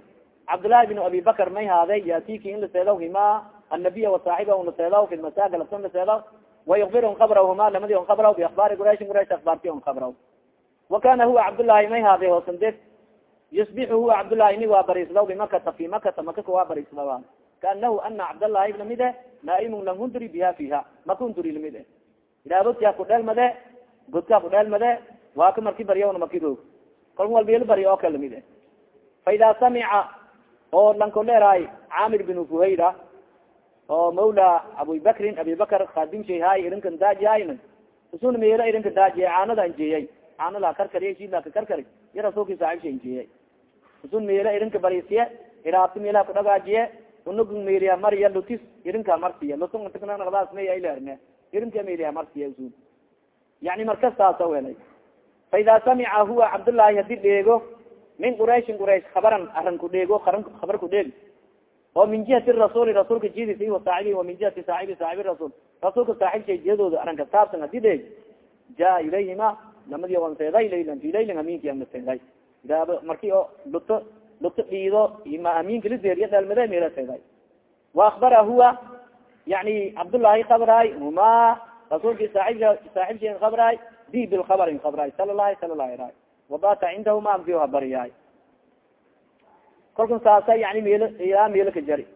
cabdالlahi بن abi bakr may haaday yatiki in laseedaw hima الnabiya وasaaxiba laseedaw fi masaaga lafsan laseedaw وayukbir on kabraw huma lamadi on kabraw biakbaari quraiشin quraish akbaarti on kabraw wa kana huwa cabdالlahi may haaday hoosandeg yusbixu huwa cabdالlahi ini waa bariisdaw bimakata fi makata makaka waa bariisdawa kaanahu ana cabdالlahi lamid e naa'imun lang hunduri biha fiha maka hunduri lamid e ilaabodka kudheelmade godka kudheelmade waa ka marki baryawna marki roog kal walbel bari oo kale lamid e fa ida samica oo lanko leerahay camir bin fuhayra oo mawla abubakrin abibakar khadimshay hay irinkan daajihayna usun meelo irinka daajiye caanada anjeeyay caanada karkariy shidla ka karkari iyo rasuulki saaxibsha anjeeyay usun meelo irinka bariisiye iraabti meelaha kudhagaajiye unug meriya mariya lutis irinka marsiya. Leerne irinka meriya marsiya usun yani markas taasa welay samica huwa cabdالlahi haddii dheego min quraishin quraish kabaran aran ku dheego kabar ku dheeg oo min jihati rasuli rasuulka jidis wa saaxibi wa min jihati saaxibi saaxibi rasul rasuulka saaxibshay jihadooda aran ka saabsan haddii dheeg jaa ilayhima lamadi wanseeday laylan fi laylin aminki amaseeday idaaba marki oo luto luto dhiido ma aminka lideeriya dhalmade meela seeday wa akbara huwa yani cabdالlahi kabraay huma rasuulki saaib saaxibshay kabraay di bilkabrin kabray sala lahi sala lahi ra wabata cindahuma amdiyo habariyahay kolkan saasa yani meel ilaa meelo ka jari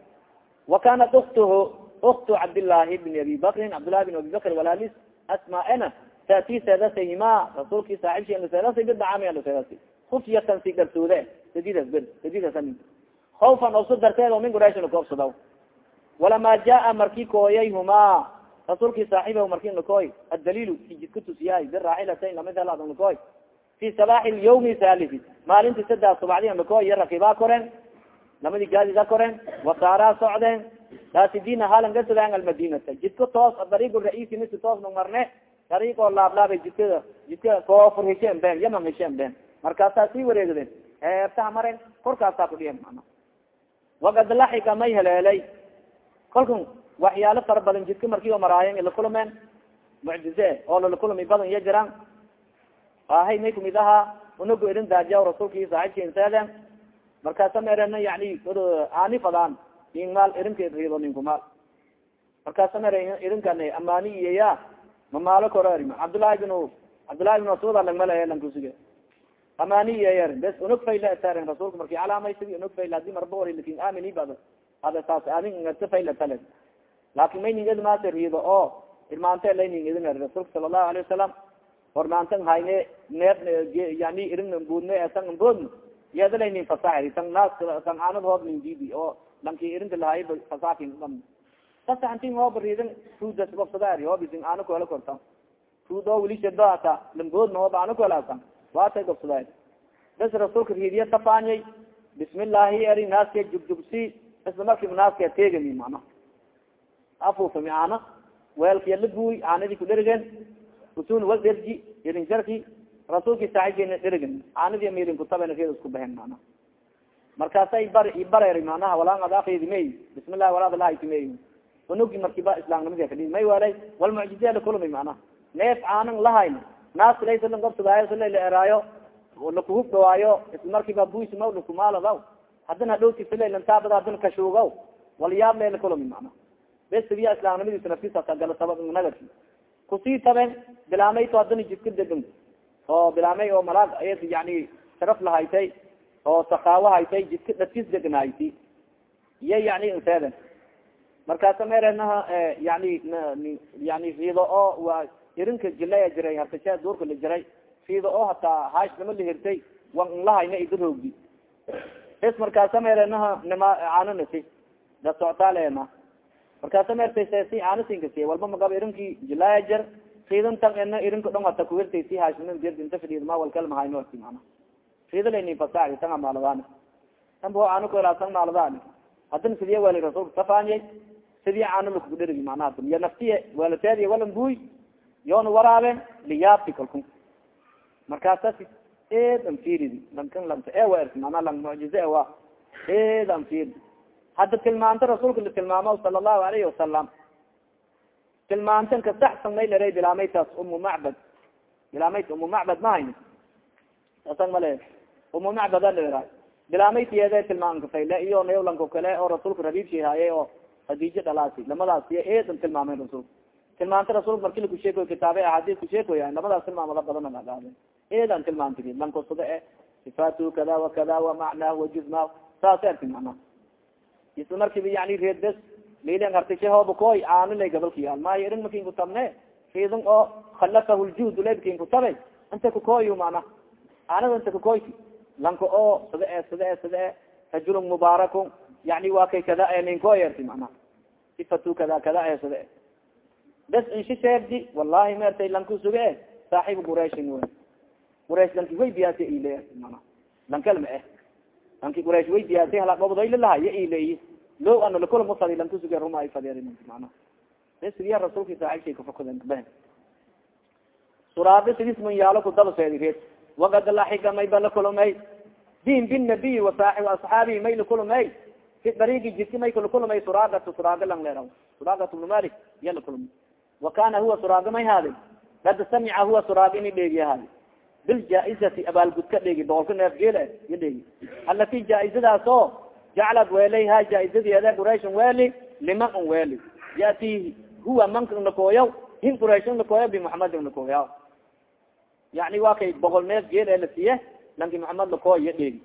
wa kanat uktuhu uktu cabdillaahi bni abi bakrin cabdillahi bin abi bakr walaalis asmaena taati seedasayhima rasuulki saaxibshi seedasay bidacami seedasi kufyatan si garsoode sadidas bir sadidasami haufan obso darteed oo min quraishin koobsadaw walama jaa marki kooyay huma rasuulki saaxiba marki nakoy adaliil jidka tusiyahay biraaxilatayn lamidalad nakoy fi sabaaxi lyawmi thalii maalinti sadaa subacdi nakoy iyo rakibaa koreen lamadi gaadida koreen wasaaraa socdeen laasidina halan gasadaan almadinata jidka toos dariiq ra'iisi misi toos na marne dariiq oo laablaabay jidkada jidka koofur hesheen been yaman hesheen been markaasaa sii wareegdeen heebtaha maren korkaasaa kudhiyen mana wakad laxika may heleelay kalkun waxyaalo fara badan jidka marki o maraayen ilakulumeen mucjize oo lalakulumi badan iya jiraan ahay may kumid ahaa unago irin daajiya rasuulki saaxibkiinseeden markaasa merena yani aani fadaan nin maal irinka rido ninkumaal markaasa mere irinkan amaani iyaya mamaalo koro cabdullahi bin cabdullahi bin masud langmale lankusige amaani iyayer bes unug fayla taren rasuulka marki calaamaysi unug fayla haddii marba ori laakiin amini bad ada amin ngata fayla tale laakin may ning idmaase rido oo irmaante layning idin rasuulka sala allahu alayhi wasalam hormaantan hayne neer yani irin budne san bod yeedalaynin fasaxi san naas san aanad hoob nin didi oo lanki irinta lahay fasaxin dam fasaxantin hoob ridan rudas gobsadaari hoob isin aana kuhela korta. Rud oo weli shadata lamboodna hoob aana kuhelaasan waatay gobsadaari bes rasuulka riidiya tafaanyay bismillahi eri naaska jugjugsi isla markiiba naaska teegami mana afufami aana weelkiya la buuy aanadii kudherigen usun wal derji irin jarki rasuulki saaxibkeena dherigen aanadi milin kutabena keeda isku bahen mana markaasa ibar ibareer manaha walaan ad akridi may bismillahi walaad lahaysi may unugi markiba islaamnimadi kadhi may walay wal mucjize lakulumi mana neef aanan lahayn naas laysa lan gobsadaayo sila la eraayo lakuhub dhawaayo isla markiba buis ma lakumaaladaw hadana dhowti sila lantaabada hadana kashuugaw walyaab le lakulumi mana besibiya islaamnimadiisa naftiisagala sabab nagasi ku sii taben bilaamay to hadana jidka degan oo bilaamay oo malaag yani sharaf lahaytay oo sakaawo haytay jidka dhatis degnahayti iyo yani inseeden. Markaasa merenaha yani yani rido oo waa irinka jilaya jiray harkashe duurka la jiray fiida oo hataa haashnama lahirtay wan nlahayna idaroogdi is markaasa meernaha nima caananasi da soctaalena markaasa meertaysi caanasinkasi walba magaba irinki jilaajar fiidantan ena irinka dhong hata kuwirtay si haashna dir inta fidid ma walkalmahayno mana fiida layni fasaci tanga maaladaan tanbo caano kuelaasan maaladaan hadana sidiya weli rasuulka safaanyay sidii caano lakugu dherigi manaha ya naftiye welateediy walan buy yoona waraaben liyaabti kalku markaasas eed an firidi lankan lanta ewa er mana lang mucjize ewa eed an hadda tilmaamta rasuulka la tilmaamo sala allahu alayhi wasalam tilmaamtan ka saxsan may lera bilaamaytaas umu macbad. Bilaamayt umu macbad ma hayni asan male umu macbad a lera bilaamaytiyeede tilmaamka fayle iyo naylanko kale oo rasuulka rabiibshi haayay oo hadiijo dhalaasi lamadaas iyo eedan tilmaamay rasuulka tilmaamta rasuulka marki lakusheekoy kitaabe axaadiis kusheekoya labadaas tilmaamada badan agaade eedan tilmaamti lankosada e sifaatu kada wa kada wa macnah wajuzma saas erti mana isla markiiba yani reedbes lilan artishehoobakoy aanilay gabalka yaal maayo irin makin kutabne fiidin oo khalafahu ljuhd lebkin kutabay inta kukoy mana aanada inta kukoyti lanka oo sada e sada e sada e rajulun mubaarakun yani waa kay kada e ninkoy erti mana sifatu kada kada e sada e. Bes inshi sheegdi wallahi maertay lanku suge e saaxiib qurayshin wey quraysh lanki way biyaasa ile mana lankalma eh lanki quraysh way biyaasay halaqobdoylalaha ya ileyi lo ana lakulama fadi lanku suge ruma ay fadiyar mana besigiya rasuulki saaxiibshay kafakuden ben suraabi sidis man yaalo kudaba seedireed wakad laxiga may ba lakulumay din binabiy wasaaib asxaabi may lakulumay fi darigi jirki may kalakulumay suraagatu suraaga lang leeraw suraagat bnu malik iya lakulumay wa kana huwa suraaga may haadi kad samica huwa suraaga ini dheegi haadi biljaaizati abaalgudka dheegi boqolka neef geele ya dheegi alati jaaizadaas jaclad weelayha jaaizadiede qurayshn weeli liman un weeli. Yatihi huwa manka nakooyaw hin quraysh nakooya bimuxamed nakooya yani waa kay boqol neef geel ee la siiye lanki maxamed lakooy ya dheegi.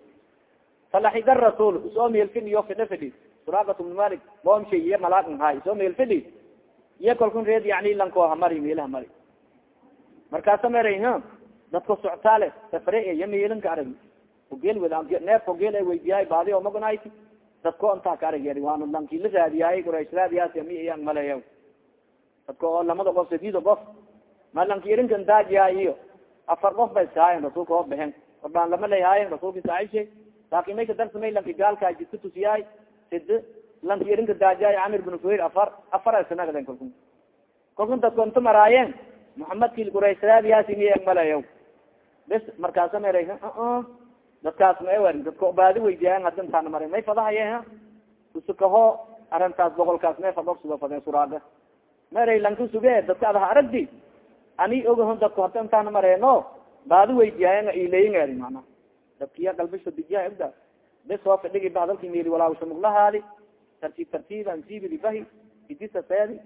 Falaxiga rasuul isoo meelfidhi iyo fidho fidhi. Suraagat bnu malik boomshay iyo malaagan haay isoo meelfidhi iyo kalkun reed yani lankoo hamari meelaha mari. Markaasa meray ha dadka soctaale safre iyo meelinka arag neef ogeel ay weydiyahay baadi oo magunayt dadko intaa ka arag waana lanki la raadiyahay quraysh raadiyaas mi iyang maleya dadka oo lamada qof sadiida qof ma lanki irinkan daajiya iyo. Afar qof ba iskahaayen rasuulka oo bixen orbaan lama layhaayen rasuulka saaishe laakin may kadarsamay lanki gaalkaa jidka tusiyahay sid lanki irinka daajiyahay camir bin fuir afar afar sanagaden kalku kalkun dadko inta maraayeen muhamadki quraysh raadiyaasi mi iyang maleya bes markaasa meray dadkaas ma ewer dadka baadi weydiiyaayan hadda marin. May fadahaye usukaho arintaas boqolkaas may fadogsudo fade suraaga meray lanka suge dadka adaha aragdi. Ani ogaho dadka hadda intaana mareeno baadi weydiiyaayan ileyin eri mana dadkiya galbisho dijiya ibda. Bes oo fadhigi ba hadalki meli walaawshamuglahaadi tartiib tartiib ansibidi bahi idisa seedi.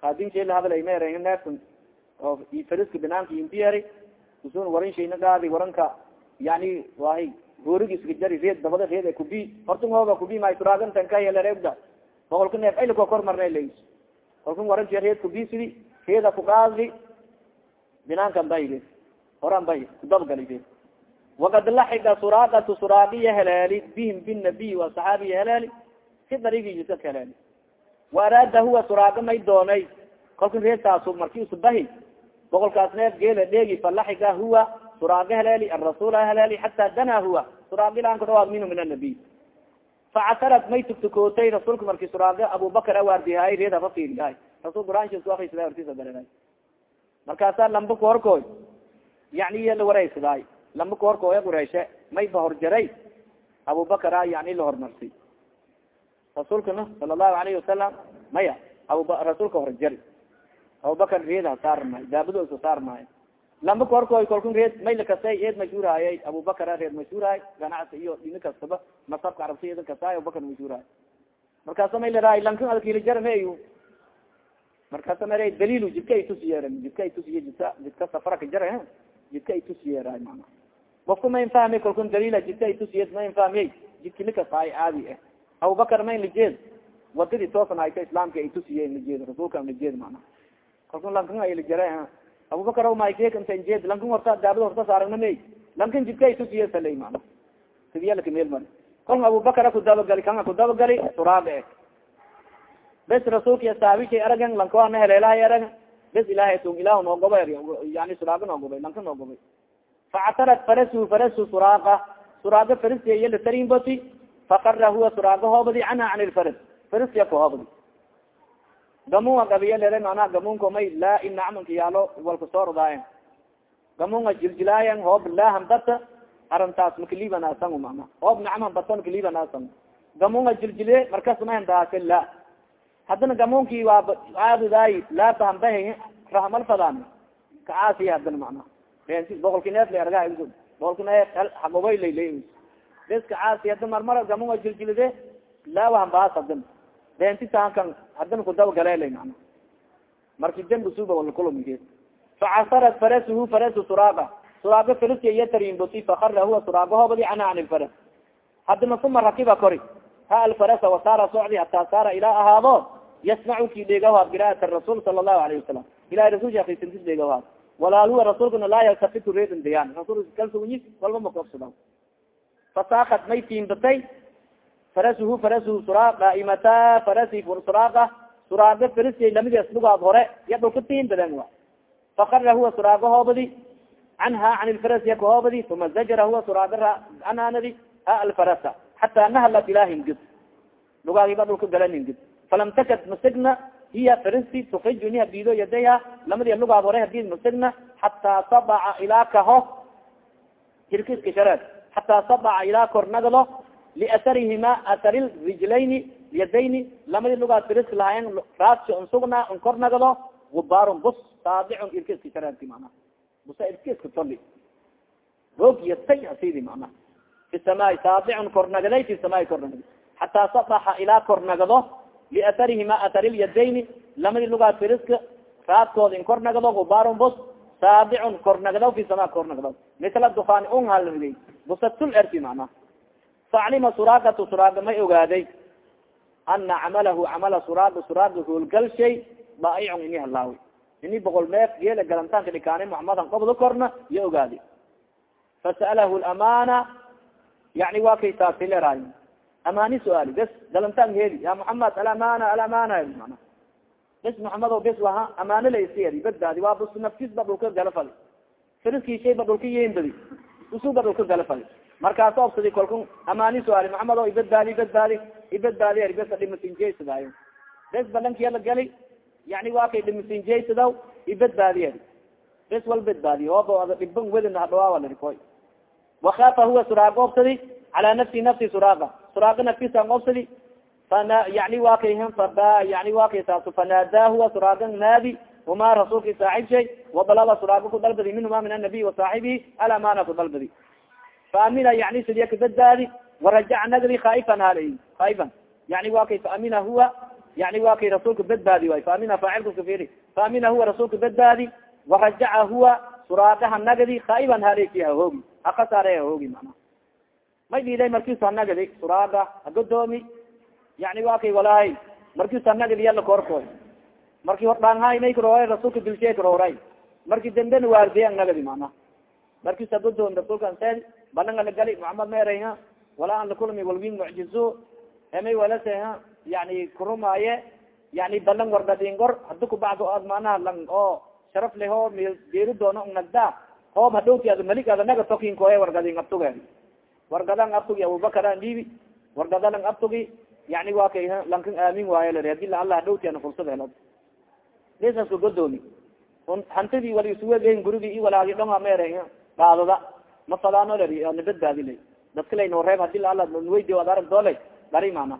Kaadinshee la hadalay meere neefkan oo fariska binaanka intiyeri usun waran shayna gaadi waranka yani wahay hoorigiska jari reed dabada reed kubi hortun hooga kubi may turaagantan ka yeleregda boqolka neef ayla kor marna la kolkun waran reed kubi sidi reeda kugaadi binaankan bay horan bay kudabgali wakad laxiga suraaqatu suraaqiya heleeli bihim binabiy wa saxaabiya heleeli si darigijisad heleeli wa araada huwa suraaqa may doonay kolkan reedtaasu marki usubahi boqolkaas neef geela dheegi falaxiga huwa suraaga heleeli arasuula heleeli xata danaa huwa suraagilaan ka dhawaad minhu min anabiy facasarat may tugtukootay rasuulka marki suraaga abubakar awaardihaay reed hafa fiiriyahay rasul quraanshaiskuarisada hortiisa dareeray markaasaa lamba kahorkooy yani iya la waraysidaay lamba kahorkooya qureyshe may ba horjaray abubakara yani la hormarsi rasuulkana sala allahu alayhi wasalam maya ab rasuulka horjari abubakar reed hasaar maayo daabado isa saar maayo lamba korkoy kolkun reed may lakasay eed mashhuurhaayay abubakara reed mashhuurhaay ganacsi iyo dini kastaba masabka carabsi eedan kasaay abubakar mashhuurhaay markaasa may laraay lankan adkiilijarmeyu markaasa mara daliil jidka ay tusiyeer jidka ay tusiye jidka jidka safaraka jara jidka ay tusiyeeraay mana qofka ma infahmay kolkun daliila jidka ay tusiye ma infahmiyey jidki likasaay caadi ah abubakar ma in lajeed wadadii toosan hayka islaamka ay tusiye in lajeed rasuulka lajeed mana kalkun lankan ay lajara abubakar maykntanjed lankin horta daabada horta saaragna may lankin jidka itusiya salay mana sidiyalaka meel mari kon abubakara kudabagali kanga kudabagali suraaga e bes rasuulka asaabi aragan lankoana heleelahay aragan bes ilahay tun ilah noo goba yani suraaga noo gobay lanka noo gobay factarat farasu farasu suraaga suraaga farisiya latarimboti fakara huwa suraaga hoobadi canha can lfaras farisiya kahoobadi gamunga gabiya lere mana gamunka may laa inacmanka yaalo walka soo rodaayen gamunga jiljilaayan hoob laahan data arintaas makalibanaasan mana hoob nacman bata makalibanaasan gamunga jiljile markas mahendaase la. Haddana gamunki waa aadudaay laatahanbahe rahmal fadaan kacaasiya hadana mana boqolki neef la arga boqolki neef hagobay laylay bes kacaasi hada marmar gamunga jiljilide laawahanbaas hadan beentitankan hadana kudabagaleela mana marki dembi suba walakulumi facasarat farasuhu farasu suraaga suraaga faraska yatarinboti fakara huwa suraaga hoobadi canha can ilfaras hadana uma rakiba kori. Ha alfarasa wasaara socdi hataa saara ilaa ahaado. Yasmacu ki dheegahaad qira'at rasuul sala allahu alayhi wasalam ilahi rasulka akrisantis dheegahaad walaal huwa rasuulkana laa yaltafitu reedin dayaan. Rasul kalsuyi walba makobsada fasaakat may tiimbatay farasuhu farasuhu sura daaimata farasi suraaga suraaga farasiy lamidas lugaad hore ya dhulka tiin badan fakara huwa suraaga hoobadi canha can ilfaras ya kahoobadi uma zajara huwa suraaga ananadi ha alfarasa xataa nahalat ilaa hingid lugaagiba dhulka gala hingid falam takad masigna hiya farasi tukrijuni habido yadayha lamadi lugaad hore haddii masigna xataa sabaca ilaa kaho hirkiska shareed xataa sabaca ilaa kornagdo liasarihima asari rijlayni yadayni lamadi lugaad firisk lahayen raaska unsugna unkornagdo gubaarun bus saadicun irkiska shareedki mana busa irkiska toli roogiyatay asidi mana fi samaai saadicun kornagday fi samaai kornagday xataa sabaxa ilaa kornagdo liasarihima asarilyadayni lamadi lugaad firiska raaskooda in kornagdo gubaarun bus saadicun kornagdaw fi sama kornagdaw misla dufaani un halriday busatul erti mana faclima suraagatu suraaga may ogaaday ana camalahu camala suraaga suraaga hoolgalshay baaicun ini halaawi ini boqol meef geela galantaanka dhikaani muxamadan qobda korna iyo ogaadi fasa'alahu lamana yani waa kay taasi leraay amaani su'aali bes galantaan heli ya muxamed alamana alamana mana bes muxamedo bes waha amaano la isiyadi badbaadi waa bus naftis ba dhulka gala fali firiskii shay ba dhulka yeenbadi usu ba dhulka gala fali markaas obsadi kalku amaani su'aali maxamed ibadbaadi ibadbaadi ibadbaadi er bes dhimasinjeysadayo bes balankiya la gali yani waa kay dhimasinjeysadaw ibadbaadi er bes wal badbaadi ooba ada dhiban wedin hadhawaa larikoy wakaafa huwa suraaga obsadi calaa nafsi nafsi suraaga suraaga naftisan obsadi fana yani wa kay yani wa kay fanaadaa huwa suraaga naadi huma rasuulki saaxib shay wabalaba suraaga ku dalbadi minhuma min anabiy wasaaxibihi alamana ku dalbadi faamina yani sidiya kabadbaadi warajac nagdi khaifan hal khaifan yani wa kay faamina huwa yani wa kay rasuulka badbaadi way faamina faacilka kafiri faamina huwa rasuulka badbaadi warajaca huwa suraagaha nagdi khaiban haleki hahoogi akasaare hahoogi mana may dhiiday markiisa nagdi suraaga hagodoomi yani wa kay walaahay markiisa nagdi yala korkoy marki rasuulka dilshe karoray marki dambena waardiya nagdi mana markiisa godoom rasuulka se balanga lagali muxamed maerayha walaa an lakulmi walwin mucjizo emay walaseha yani kurumaaye yani balan wargadingor hadi kubacdo ad manaha lang oo sharaf leh oo geeri doono nagda hoob hadhowti ad malik ada naga tokinkoye wargading abtuge wargadan abtugi abubakar an dhiibi wargadalang abtugi yani wa kay lankan aamin waayo la hadi la alla hadhowti ana fursad helo desaska godoomi hantidii wal isuwegen gurigi i walaagi dhonga meere dhaadada ma fadaano ler na badbaadi lay dadka lay noo reeb hadi la alla weydi ad arag doolay dari mana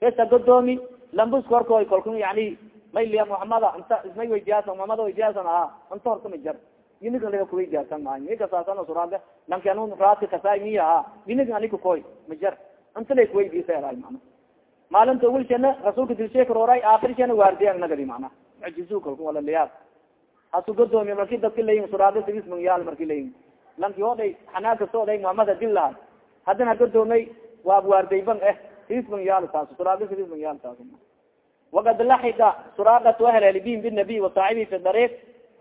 besa godoomi lambus korkoy kalku yani mayliya muhamada inta ismay weydiyaasa muhamada weydiyaasan aha inta horta ma jar inig laga kuweydiyaasan maayo nika saasan suraaga lankan raati kasaay miya aha inig anika koy ma jar inta lay kuweydiisa eraay mana maalinta wilshana rasuulka dilsheekaroray aakirshana waardiya nagadi mana mucjizu kalku wala liyaab hasu godoomi marki dadka layin suraaga sigis manyaal marki layin lanki oday xanaagkas oday muhamada dila haddana gadoomay waabwaardayban eh sisban yaalsaas suraasban yaalsaas wakad laxida suraakat wahaleeli bihim binabiy wasaaxibi fi dariiq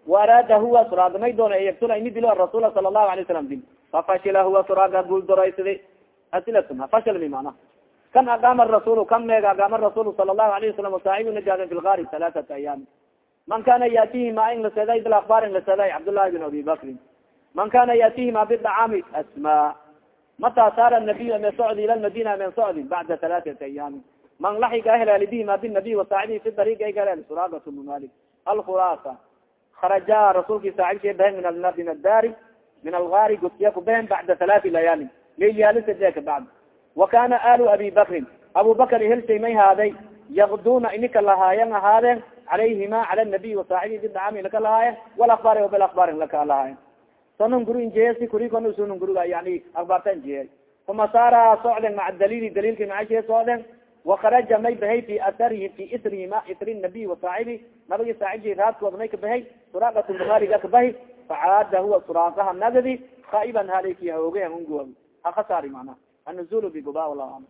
waaraada huwa suraaka may doona yaktula imi dilo arasuula sala allahu alay salam dil fafashila huwa suraaka guuldoraysada asilatum hafashalmi mana kan agaama rasuul kan meega agaama rasuul sala allahu alayh wasalam wasaaxibu najaadan fi lgaari halaatat ayaami. Man kana yaatihi ma in laseday bil akhbaar in laseday cabdullahi bin abi bakrin man kana yatihi ma bidacaami asma mata saara nabiy me socdi ila madina men socdi bacda halaaثati ayaami man laxiga helali bihi ma binabiy wasaaxibihi fi dariiq ay galeel suraagat bnu malik alkhulaasa kharaja rasulki saaxibki behen min min addaari min algaari gudsiya kubehen bacda halaati layaali laylyaalisade ka bacd wa kana alu abi bakrin abu bakr helshay may haaday yakduna inika lahaayan ahaadeen calayhima cala nabiy wasaaxibihi bidacami laka lahaayen walakbaari bilakbaarin laka lahaayen sanon guri injeyasi kurikon sunon guriga yani akbaarta injeyay uma saara socden maca dalili dalilki macashee socden wakaraja may bahay fi asarihi fi isrihima isri nabiy wasaaxibi nabagi saaxibki raadkooda may ka bahay suraakat buhaariga kabahi facaada huwa suraaqaha nagadi khaiban haleyki hooge unguwa ha khasaari mana annuzul biguba wala